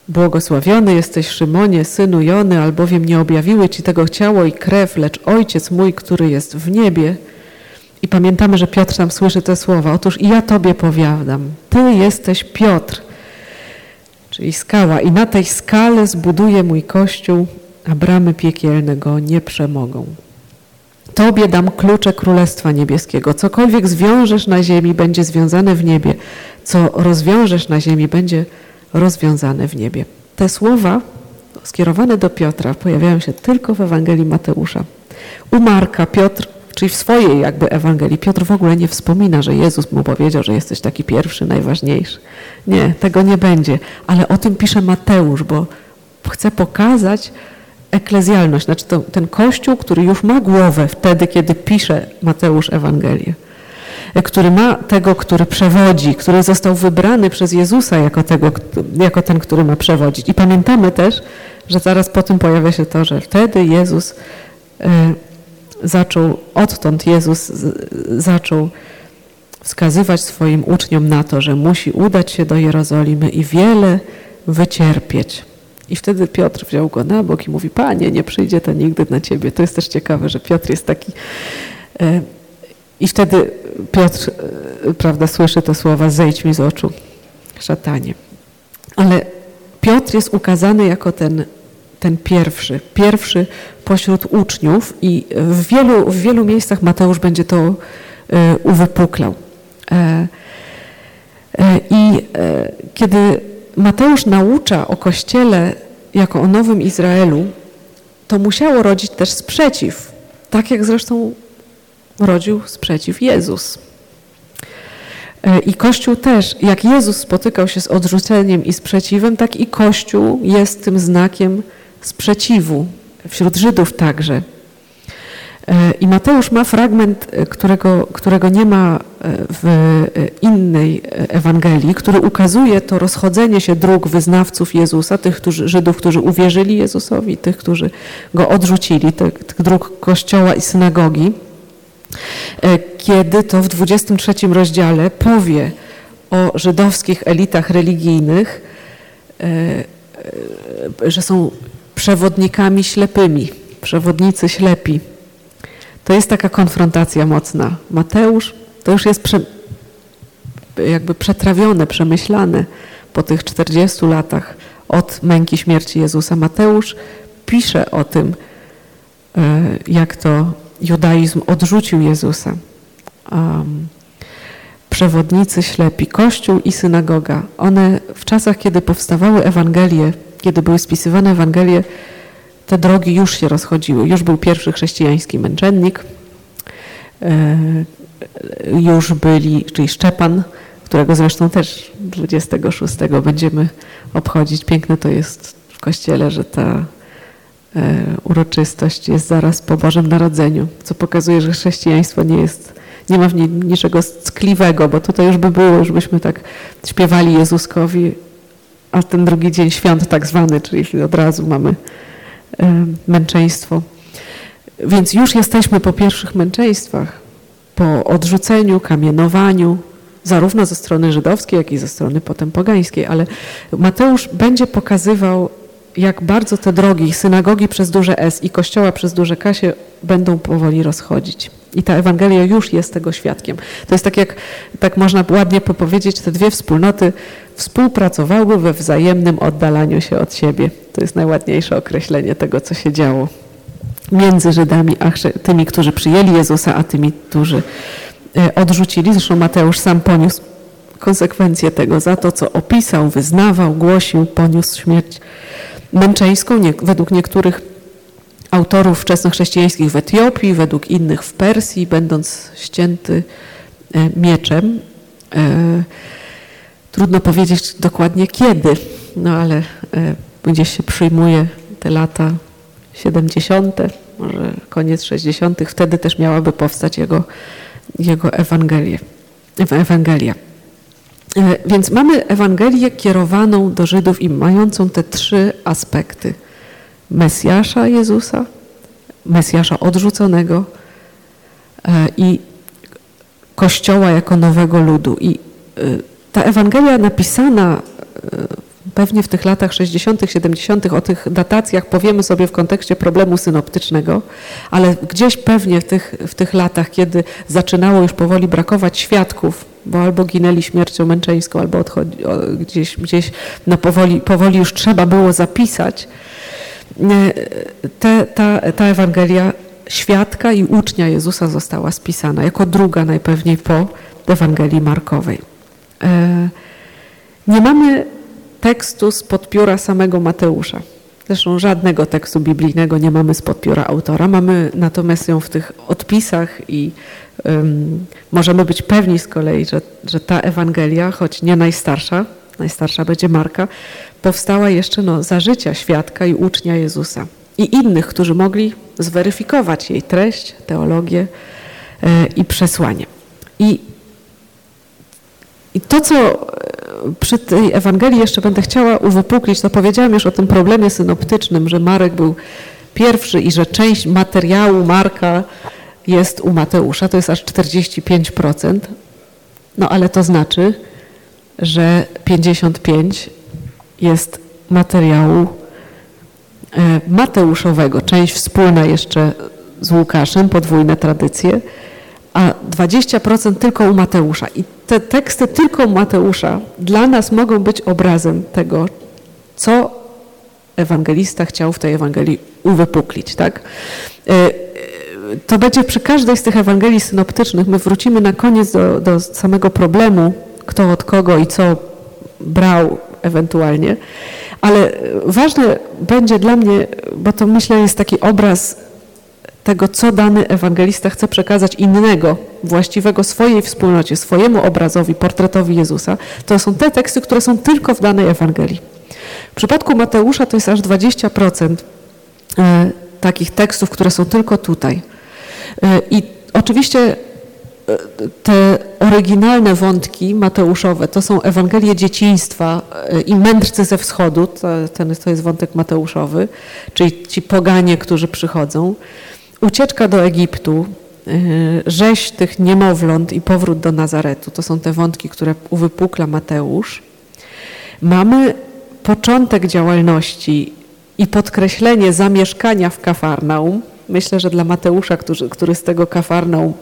Błogosławiony jesteś Szymonie, synu Jony, albowiem nie objawiły Ci tego ciało i krew, lecz Ojciec mój, który jest w niebie. I pamiętamy, że Piotr tam słyszy te słowa. Otóż i ja Tobie powiadam, Ty jesteś Piotr, czyli skała i na tej skale zbuduję mój Kościół, a bramy piekielne go nie przemogą. Tobie dam klucze Królestwa Niebieskiego. Cokolwiek zwiążesz na ziemi, będzie związane w niebie. Co rozwiążesz na ziemi, będzie rozwiązane w niebie. Te słowa skierowane do Piotra pojawiają się tylko w Ewangelii Mateusza. U Marka Piotr, czyli w swojej jakby Ewangelii, Piotr w ogóle nie wspomina, że Jezus mu powiedział, że jesteś taki pierwszy, najważniejszy. Nie, tego nie będzie. Ale o tym pisze Mateusz, bo chce pokazać eklezjalność, znaczy to, ten Kościół, który już ma głowę wtedy, kiedy pisze Mateusz Ewangelię który ma tego, który przewodzi, który został wybrany przez Jezusa jako, tego, jako ten, który ma przewodzić. I pamiętamy też, że zaraz po tym pojawia się to, że wtedy Jezus e, zaczął, odtąd Jezus zaczął wskazywać swoim uczniom na to, że musi udać się do Jerozolimy i wiele wycierpieć. I wtedy Piotr wziął go na bok i mówi, panie, nie przyjdzie to nigdy na ciebie. To jest też ciekawe, że Piotr jest taki e, i wtedy Piotr, e, prawda, słyszy te słowa, zejdź mi z oczu, szatanie. Ale Piotr jest ukazany jako ten, ten pierwszy, pierwszy pośród uczniów i w wielu, w wielu miejscach Mateusz będzie to e, uwypuklał. E, I kiedy Mateusz naucza o Kościele jako o nowym Izraelu, to musiało rodzić też sprzeciw, tak jak zresztą rodził sprzeciw Jezus. E, I Kościół też, jak Jezus spotykał się z odrzuceniem i sprzeciwem, tak i Kościół jest tym znakiem sprzeciwu, wśród Żydów także. E, I Mateusz ma fragment, e, którego, którego nie ma w innej Ewangelii, który ukazuje to rozchodzenie się dróg wyznawców Jezusa, tych którzy, Żydów, którzy uwierzyli Jezusowi, tych, którzy go odrzucili, tych, tych dróg Kościoła i synagogi. E, kiedy to w 23 rozdziale powie o żydowskich elitach religijnych, e, e, że są przewodnikami ślepymi, przewodnicy ślepi. To jest taka konfrontacja mocna. Mateusz to już jest prze, jakby przetrawione, przemyślane po tych 40 latach od męki śmierci Jezusa. Mateusz pisze o tym, jak to judaizm odrzucił Jezusa. Um, przewodnicy ślepi, Kościół i synagoga, one w czasach, kiedy powstawały Ewangelie, kiedy były spisywane Ewangelie, te drogi już się rozchodziły. Już był pierwszy chrześcijański męczennik, e, już byli, czyli Szczepan, którego zresztą też 26 będziemy obchodzić. Piękne to jest w Kościele, że ta uroczystość jest zaraz po Bożym Narodzeniu, co pokazuje, że chrześcijaństwo nie jest, nie ma w nim niczego ckliwego, bo tutaj już by było, już byśmy tak śpiewali Jezuskowi, a ten drugi dzień świąt tak zwany, czyli od razu mamy e, męczeństwo. Więc już jesteśmy po pierwszych męczeństwach, po odrzuceniu, kamienowaniu, zarówno ze strony żydowskiej, jak i ze strony potem pogańskiej, ale Mateusz będzie pokazywał jak bardzo te drogi synagogi przez duże S i kościoła przez duże K się będą powoli rozchodzić. I ta Ewangelia już jest tego świadkiem. To jest tak jak, tak można ładnie powiedzieć, te dwie wspólnoty współpracowały we wzajemnym oddalaniu się od siebie. To jest najładniejsze określenie tego, co się działo między Żydami, a tymi, którzy przyjęli Jezusa, a tymi, którzy e, odrzucili. Zresztą Mateusz sam poniósł konsekwencje tego za to, co opisał, wyznawał, głosił, poniósł śmierć męczeńską, nie, według niektórych autorów wczesnochrześcijańskich w Etiopii, według innych w Persji, będąc ścięty e, mieczem. E, trudno powiedzieć dokładnie kiedy, no ale e, gdzieś się przyjmuje te lata 70., może koniec 60., wtedy też miałaby powstać jego, jego Ewangelia. Ewangelia. Więc mamy Ewangelię kierowaną do Żydów i mającą te trzy aspekty. Mesjasza Jezusa, Mesjasza odrzuconego i Kościoła jako nowego ludu. I ta Ewangelia napisana pewnie w tych latach 60., 70., o tych datacjach powiemy sobie w kontekście problemu synoptycznego, ale gdzieś pewnie w tych, w tych latach, kiedy zaczynało już powoli brakować świadków, bo albo ginęli śmiercią męczeńską, albo odchodzi, gdzieś, gdzieś na powoli, powoli już trzeba było zapisać, e, te, ta, ta Ewangelia świadka i ucznia Jezusa została spisana, jako druga najpewniej po Ewangelii Markowej. E, nie mamy tekstu spod pióra samego Mateusza. Zresztą żadnego tekstu biblijnego nie mamy spod pióra autora. Mamy natomiast ją w tych odpisach i um, możemy być pewni z kolei, że, że ta Ewangelia, choć nie najstarsza, najstarsza będzie Marka, powstała jeszcze no, za życia świadka i ucznia Jezusa i innych, którzy mogli zweryfikować jej treść, teologię e, i przesłanie. I, I to, co przy tej Ewangelii jeszcze będę chciała uwypuklić, to powiedziałam już o tym problemie synoptycznym, że Marek był pierwszy i że część materiału Marka jest u Mateusza, to jest aż 45%. No ale to znaczy, że 55 jest materiału e, Mateuszowego, część wspólna jeszcze z Łukaszem, podwójne tradycje, a 20% tylko u Mateusza. I te teksty tylko Mateusza dla nas mogą być obrazem tego, co ewangelista chciał w tej Ewangelii uwypuklić. Tak? E, to będzie przy każdej z tych Ewangelii synoptycznych. My wrócimy na koniec do, do samego problemu, kto od kogo i co brał ewentualnie. Ale ważne będzie dla mnie, bo to myślę jest taki obraz tego, co dany ewangelista chce przekazać innego, właściwego swojej wspólnocie, swojemu obrazowi, portretowi Jezusa, to są te teksty, które są tylko w danej Ewangelii. W przypadku Mateusza to jest aż 20% e, takich tekstów, które są tylko tutaj. E, I oczywiście e, te oryginalne wątki mateuszowe to są Ewangelie dzieciństwa i mędrcy ze wschodu, to, ten, to jest wątek mateuszowy, czyli ci poganie, którzy przychodzą. Ucieczka do Egiptu, y, rzeź tych niemowląt i powrót do Nazaretu. To są te wątki, które uwypukla Mateusz. Mamy początek działalności i podkreślenie zamieszkania w Kafarnaum. Myślę, że dla Mateusza, który, który z tego Kafarnaum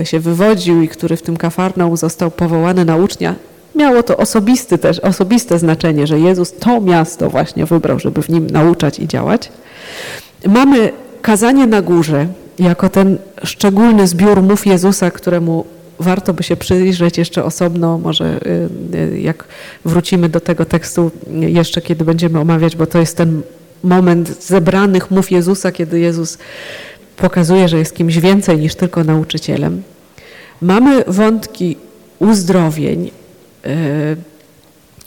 y, się wywodził i który w tym Kafarnaum został powołany na ucznia, miało to osobisty też, osobiste znaczenie, że Jezus to miasto właśnie wybrał, żeby w nim nauczać i działać. Mamy kazanie na górze, jako ten szczególny zbiór mów Jezusa, któremu warto by się przyjrzeć jeszcze osobno, może y, y, jak wrócimy do tego tekstu jeszcze, kiedy będziemy omawiać, bo to jest ten moment zebranych mów Jezusa, kiedy Jezus pokazuje, że jest kimś więcej niż tylko nauczycielem. Mamy wątki uzdrowień y,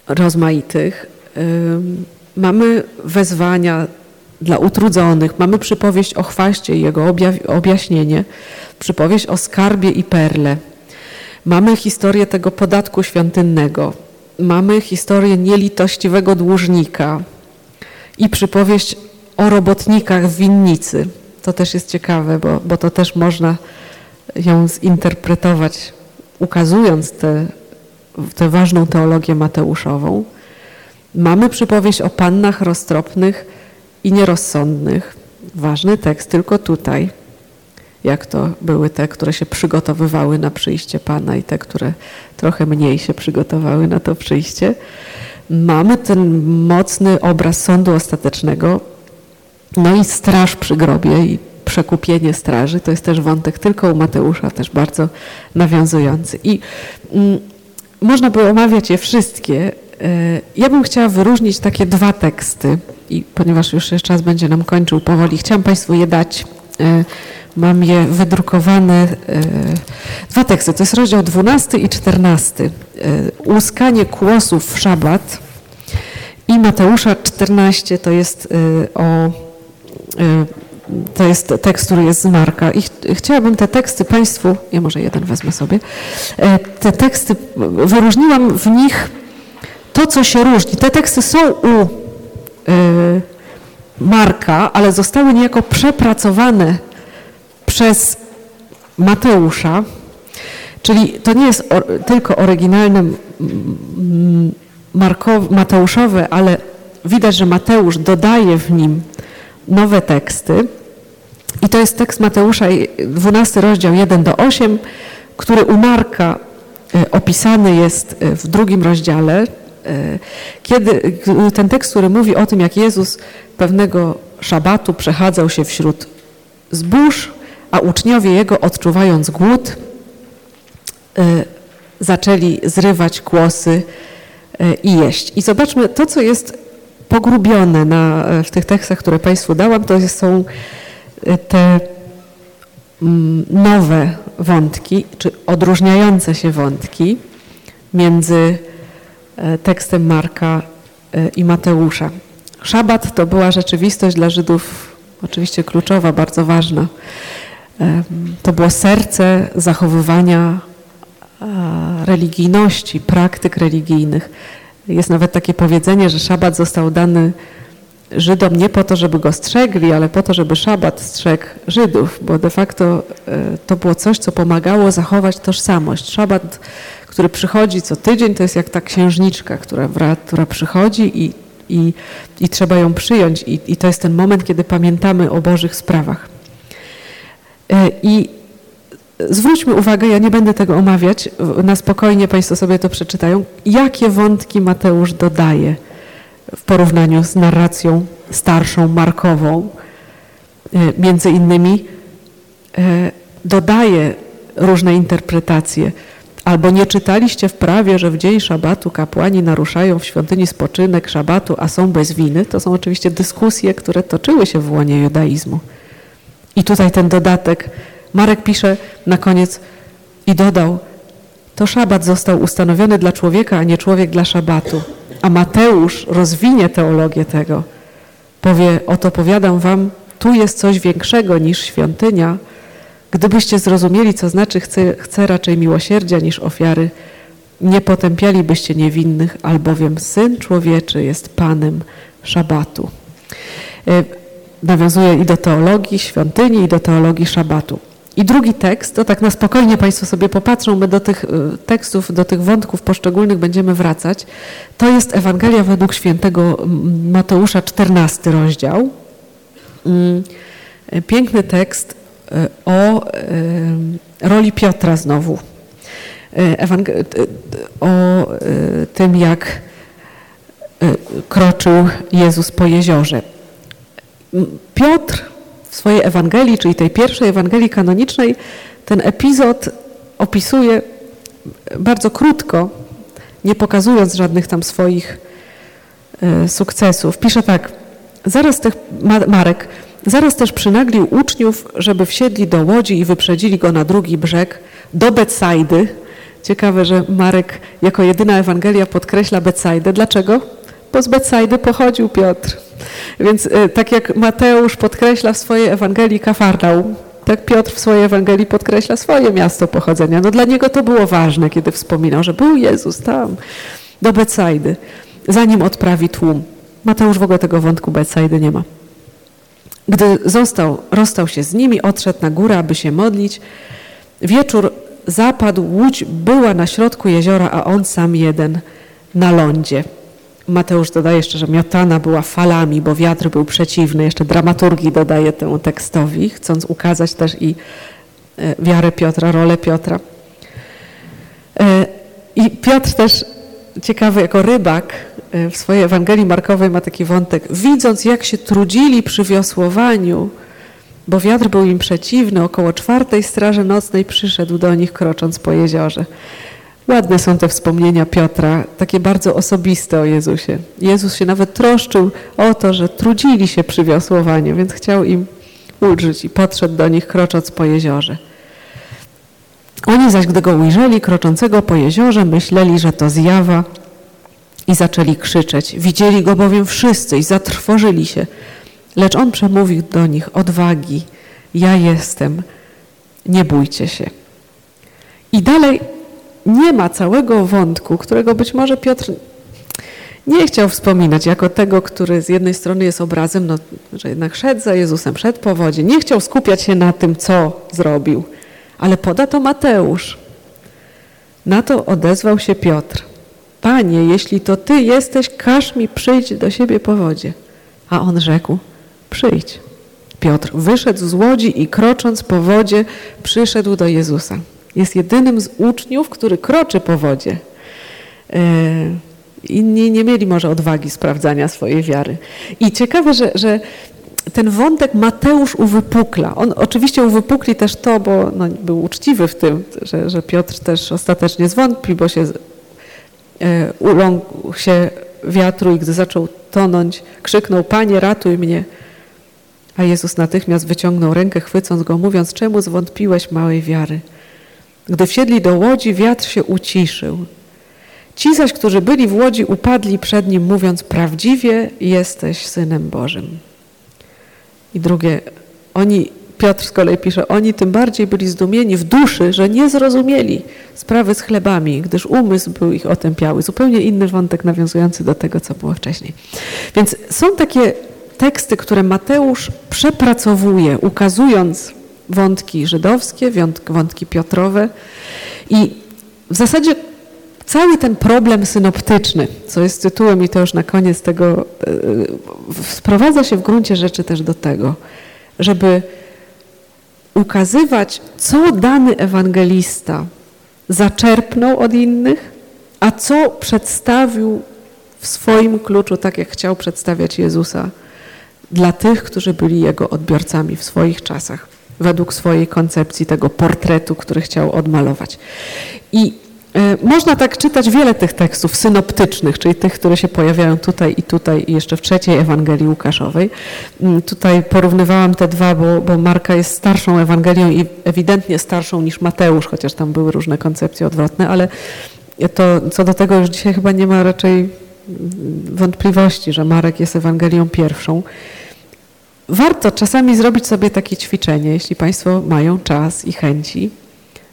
rozmaitych, mamy wezwania dla utrudzonych. Mamy przypowieść o chwaście i jego objaśnienie, przypowieść o skarbie i perle. Mamy historię tego podatku świątynnego. Mamy historię nielitościwego dłużnika i przypowieść o robotnikach w winnicy. To też jest ciekawe, bo, bo to też można ją zinterpretować, ukazując tę ważną teologię mateuszową. Mamy przypowieść o pannach roztropnych, i nierozsądnych. Ważny tekst tylko tutaj, jak to były te, które się przygotowywały na przyjście Pana i te, które trochę mniej się przygotowały na to przyjście. Mamy ten mocny obraz sądu ostatecznego, no i straż przy grobie i przekupienie straży. To jest też wątek tylko u Mateusza, też bardzo nawiązujący. I mm, można by omawiać je wszystkie. E, ja bym chciała wyróżnić takie dwa teksty, i ponieważ już jeszcze czas będzie nam kończył powoli, chciałam Państwu je dać. E, mam je wydrukowane, e, dwa teksty, to jest rozdział 12 i 14. E, Łuskanie kłosów w szabat i Mateusza 14 to jest o to jest tekst, który jest z Marka. I ch chciałabym te teksty Państwu, ja może jeden wezmę sobie, te teksty, wyróżniłam w nich to, co się różni. Te teksty są u e, Marka, ale zostały niejako przepracowane przez Mateusza, czyli to nie jest tylko oryginalne Mateuszowe, ale widać, że Mateusz dodaje w nim nowe teksty. I to jest tekst Mateusza, 12 rozdział 1 do 8, który u Marka e, opisany jest e, w drugim rozdziale. E, kiedy ten tekst, który mówi o tym, jak Jezus pewnego szabatu przechadzał się wśród zbóż, a uczniowie Jego, odczuwając głód, zaczęli zrywać kłosy i jeść. I zobaczmy, to co jest pogrubione na, w tych tekstach, które Państwu dałam, to są te mm, nowe wątki, czy odróżniające się wątki między tekstem Marka e, i Mateusza. Szabat to była rzeczywistość dla Żydów oczywiście kluczowa, bardzo ważna. To było serce zachowywania religijności, praktyk religijnych. Jest nawet takie powiedzenie, że szabat został dany Żydom nie po to, żeby go strzegli, ale po to, żeby szabat strzegł Żydów, bo de facto e, to było coś, co pomagało zachować tożsamość. Szabat, który przychodzi co tydzień, to jest jak ta księżniczka, która, która przychodzi i, i, i trzeba ją przyjąć. I, I to jest ten moment, kiedy pamiętamy o Bożych sprawach. E, I Zwróćmy uwagę, ja nie będę tego omawiać, na spokojnie Państwo sobie to przeczytają, jakie wątki Mateusz dodaje w porównaniu z narracją starszą, markową. E, między innymi e, dodaje różne interpretacje. Albo nie czytaliście w prawie, że w dzień szabatu kapłani naruszają w świątyni spoczynek szabatu, a są bez winy. To są oczywiście dyskusje, które toczyły się w łonie judaizmu. I tutaj ten dodatek Marek pisze na koniec i dodał, to szabat został ustanowiony dla człowieka, a nie człowiek dla szabatu. A Mateusz rozwinie teologię tego. Powie, oto powiadam wam, tu jest coś większego niż świątynia. Gdybyście zrozumieli, co znaczy chce raczej miłosierdzia niż ofiary, nie potępialibyście niewinnych, albowiem Syn Człowieczy jest Panem szabatu. E, nawiązuje i do teologii świątyni, i do teologii szabatu. I drugi tekst, to tak na spokojnie Państwo sobie popatrzą, my do tych y, tekstów, do tych wątków poszczególnych będziemy wracać. To jest Ewangelia według świętego Mateusza, 14 rozdział. Mm, piękny tekst o y, roli Piotra znowu. o tym, jak kroczył Jezus po jeziorze. Piotr w swojej Ewangelii, czyli tej pierwszej Ewangelii kanonicznej, ten epizod opisuje bardzo krótko, nie pokazując żadnych tam swoich e, sukcesów. Pisze tak, zaraz tych, Marek, zaraz też przynaglił uczniów, żeby wsiedli do łodzi i wyprzedzili go na drugi brzeg, do Betsajdy. Ciekawe, że Marek jako jedyna Ewangelia podkreśla Betsajdę. Dlaczego? Bo z Betsajdy pochodził Piotr. Więc y, tak jak Mateusz podkreśla w swojej Ewangelii Kafarnaum, tak Piotr w swojej Ewangelii podkreśla swoje miasto pochodzenia. No dla niego to było ważne, kiedy wspominał, że był Jezus tam, do Betsajdy, zanim odprawi tłum. Mateusz w ogóle tego wątku Betsajdy nie ma. Gdy został, rozstał się z nimi, odszedł na górę, aby się modlić. Wieczór zapadł, łódź była na środku jeziora, a on sam jeden na lądzie. Mateusz dodaje jeszcze, że miotana była falami, bo wiatr był przeciwny. Jeszcze dramaturgii dodaje temu tekstowi, chcąc ukazać też i e, wiarę Piotra, rolę Piotra. E, I Piotr też, ciekawy jako rybak, w swojej Ewangelii Markowej ma taki wątek. Widząc, jak się trudzili przy wiosłowaniu, bo wiatr był im przeciwny, około czwartej straży nocnej przyszedł do nich, krocząc po jeziorze. Ładne są te wspomnienia Piotra, takie bardzo osobiste o Jezusie. Jezus się nawet troszczył o to, że trudzili się przy wiosłowaniu, więc chciał im ulżyć i podszedł do nich krocząc po jeziorze. Oni zaś, gdy go ujrzeli kroczącego po jeziorze, myśleli, że to zjawa i zaczęli krzyczeć. Widzieli go bowiem wszyscy i zatrwożyli się. Lecz on przemówił do nich odwagi, ja jestem, nie bójcie się. I dalej nie ma całego wątku, którego być może Piotr nie chciał wspominać jako tego, który z jednej strony jest obrazem, no, że jednak szedł za Jezusem, szedł po wodzie. Nie chciał skupiać się na tym, co zrobił, ale poda to Mateusz. Na to odezwał się Piotr. Panie, jeśli to Ty jesteś, każ mi przyjść do siebie po wodzie. A on rzekł, przyjdź. Piotr wyszedł z łodzi i krocząc po wodzie przyszedł do Jezusa. Jest jedynym z uczniów, który kroczy po wodzie. E, inni nie mieli może odwagi sprawdzania swojej wiary. I ciekawe, że, że ten wątek Mateusz uwypukla. On oczywiście uwypukli też to, bo no, był uczciwy w tym, że, że Piotr też ostatecznie zwątpił, bo się uląkł się wiatru i gdy zaczął tonąć, krzyknął, Panie, ratuj mnie. A Jezus natychmiast wyciągnął rękę, chwycąc go, mówiąc, czemu zwątpiłeś małej wiary? Gdy wsiedli do łodzi, wiatr się uciszył. Ci zaś, którzy byli w łodzi, upadli przed nim, mówiąc, prawdziwie jesteś Synem Bożym. I drugie, oni, Piotr z kolei pisze, oni tym bardziej byli zdumieni w duszy, że nie zrozumieli sprawy z chlebami, gdyż umysł był ich otępiały. Zupełnie inny wątek nawiązujący do tego, co było wcześniej. Więc są takie teksty, które Mateusz przepracowuje, ukazując wątki żydowskie, wątki Piotrowe i w zasadzie cały ten problem synoptyczny, co jest tytułem i to już na koniec tego, e, sprowadza się w gruncie rzeczy też do tego, żeby ukazywać, co dany ewangelista zaczerpnął od innych, a co przedstawił w swoim kluczu, tak jak chciał przedstawiać Jezusa dla tych, którzy byli Jego odbiorcami w swoich czasach, według swojej koncepcji tego portretu, który chciał odmalować. I można tak czytać wiele tych tekstów synoptycznych, czyli tych, które się pojawiają tutaj i tutaj i jeszcze w trzeciej Ewangelii Łukaszowej. Mm, tutaj porównywałam te dwa, bo, bo Marka jest starszą Ewangelią i ewidentnie starszą niż Mateusz, chociaż tam były różne koncepcje odwrotne, ale to co do tego już dzisiaj chyba nie ma raczej wątpliwości, że Marek jest Ewangelią pierwszą. Warto czasami zrobić sobie takie ćwiczenie, jeśli Państwo mają czas i chęci,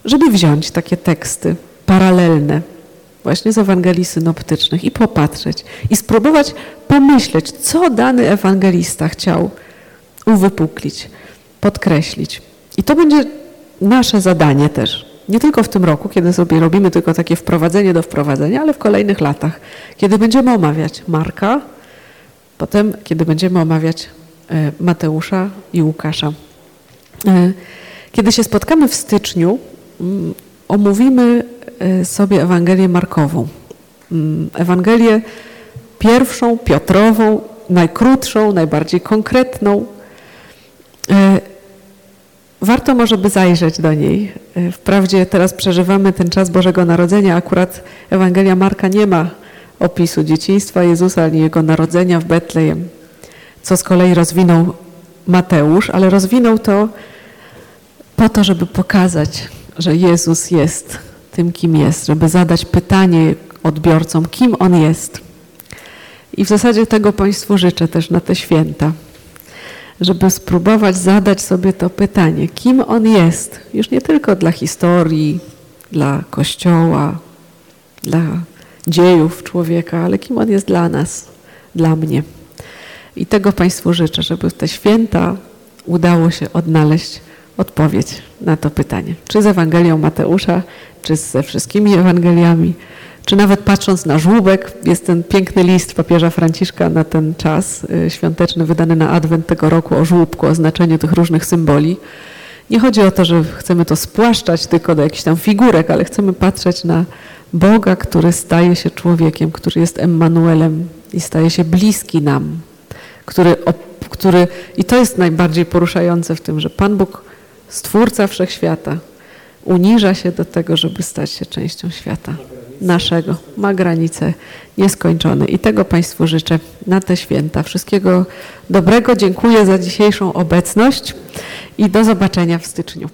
żeby wziąć takie teksty paralelne właśnie z Ewangelii synoptycznych i popatrzeć i spróbować pomyśleć, co dany ewangelista chciał uwypuklić, podkreślić. I to będzie nasze zadanie też. Nie tylko w tym roku, kiedy sobie robimy tylko takie wprowadzenie do wprowadzenia, ale w kolejnych latach, kiedy będziemy omawiać Marka, potem kiedy będziemy omawiać e, Mateusza i Łukasza. E, kiedy się spotkamy w styczniu, mm, omówimy e, sobie Ewangelię Markową. Mm, Ewangelię pierwszą, Piotrową, najkrótszą, najbardziej konkretną. Warto może by zajrzeć do niej. E, wprawdzie teraz przeżywamy ten czas Bożego Narodzenia. Akurat Ewangelia Marka nie ma opisu dzieciństwa Jezusa ani Jego narodzenia w Betlejem, co z kolei rozwinął Mateusz, ale rozwinął to po to, żeby pokazać, że Jezus jest tym, kim jest, żeby zadać pytanie odbiorcom, kim On jest. I w zasadzie tego Państwu życzę też na te święta żeby spróbować zadać sobie to pytanie, kim on jest, już nie tylko dla historii, dla Kościoła, dla dziejów człowieka, ale kim on jest dla nas, dla mnie. I tego Państwu życzę, żeby te święta udało się odnaleźć odpowiedź na to pytanie. Czy z Ewangelią Mateusza, czy ze wszystkimi Ewangeliami, czy nawet patrząc na żłóbek, jest ten piękny list papieża Franciszka na ten czas y, świąteczny, wydany na adwent tego roku o żłóbku, o znaczeniu tych różnych symboli. Nie chodzi o to, że chcemy to spłaszczać tylko do jakichś tam figurek, ale chcemy patrzeć na Boga, który staje się człowiekiem, który jest Emmanuelem i staje się bliski nam, który, który i to jest najbardziej poruszające w tym, że Pan Bóg, Stwórca Wszechświata, uniża się do tego, żeby stać się częścią świata naszego. Ma granice nieskończone. I tego Państwu życzę na te święta. Wszystkiego dobrego. Dziękuję za dzisiejszą obecność i do zobaczenia w styczniu.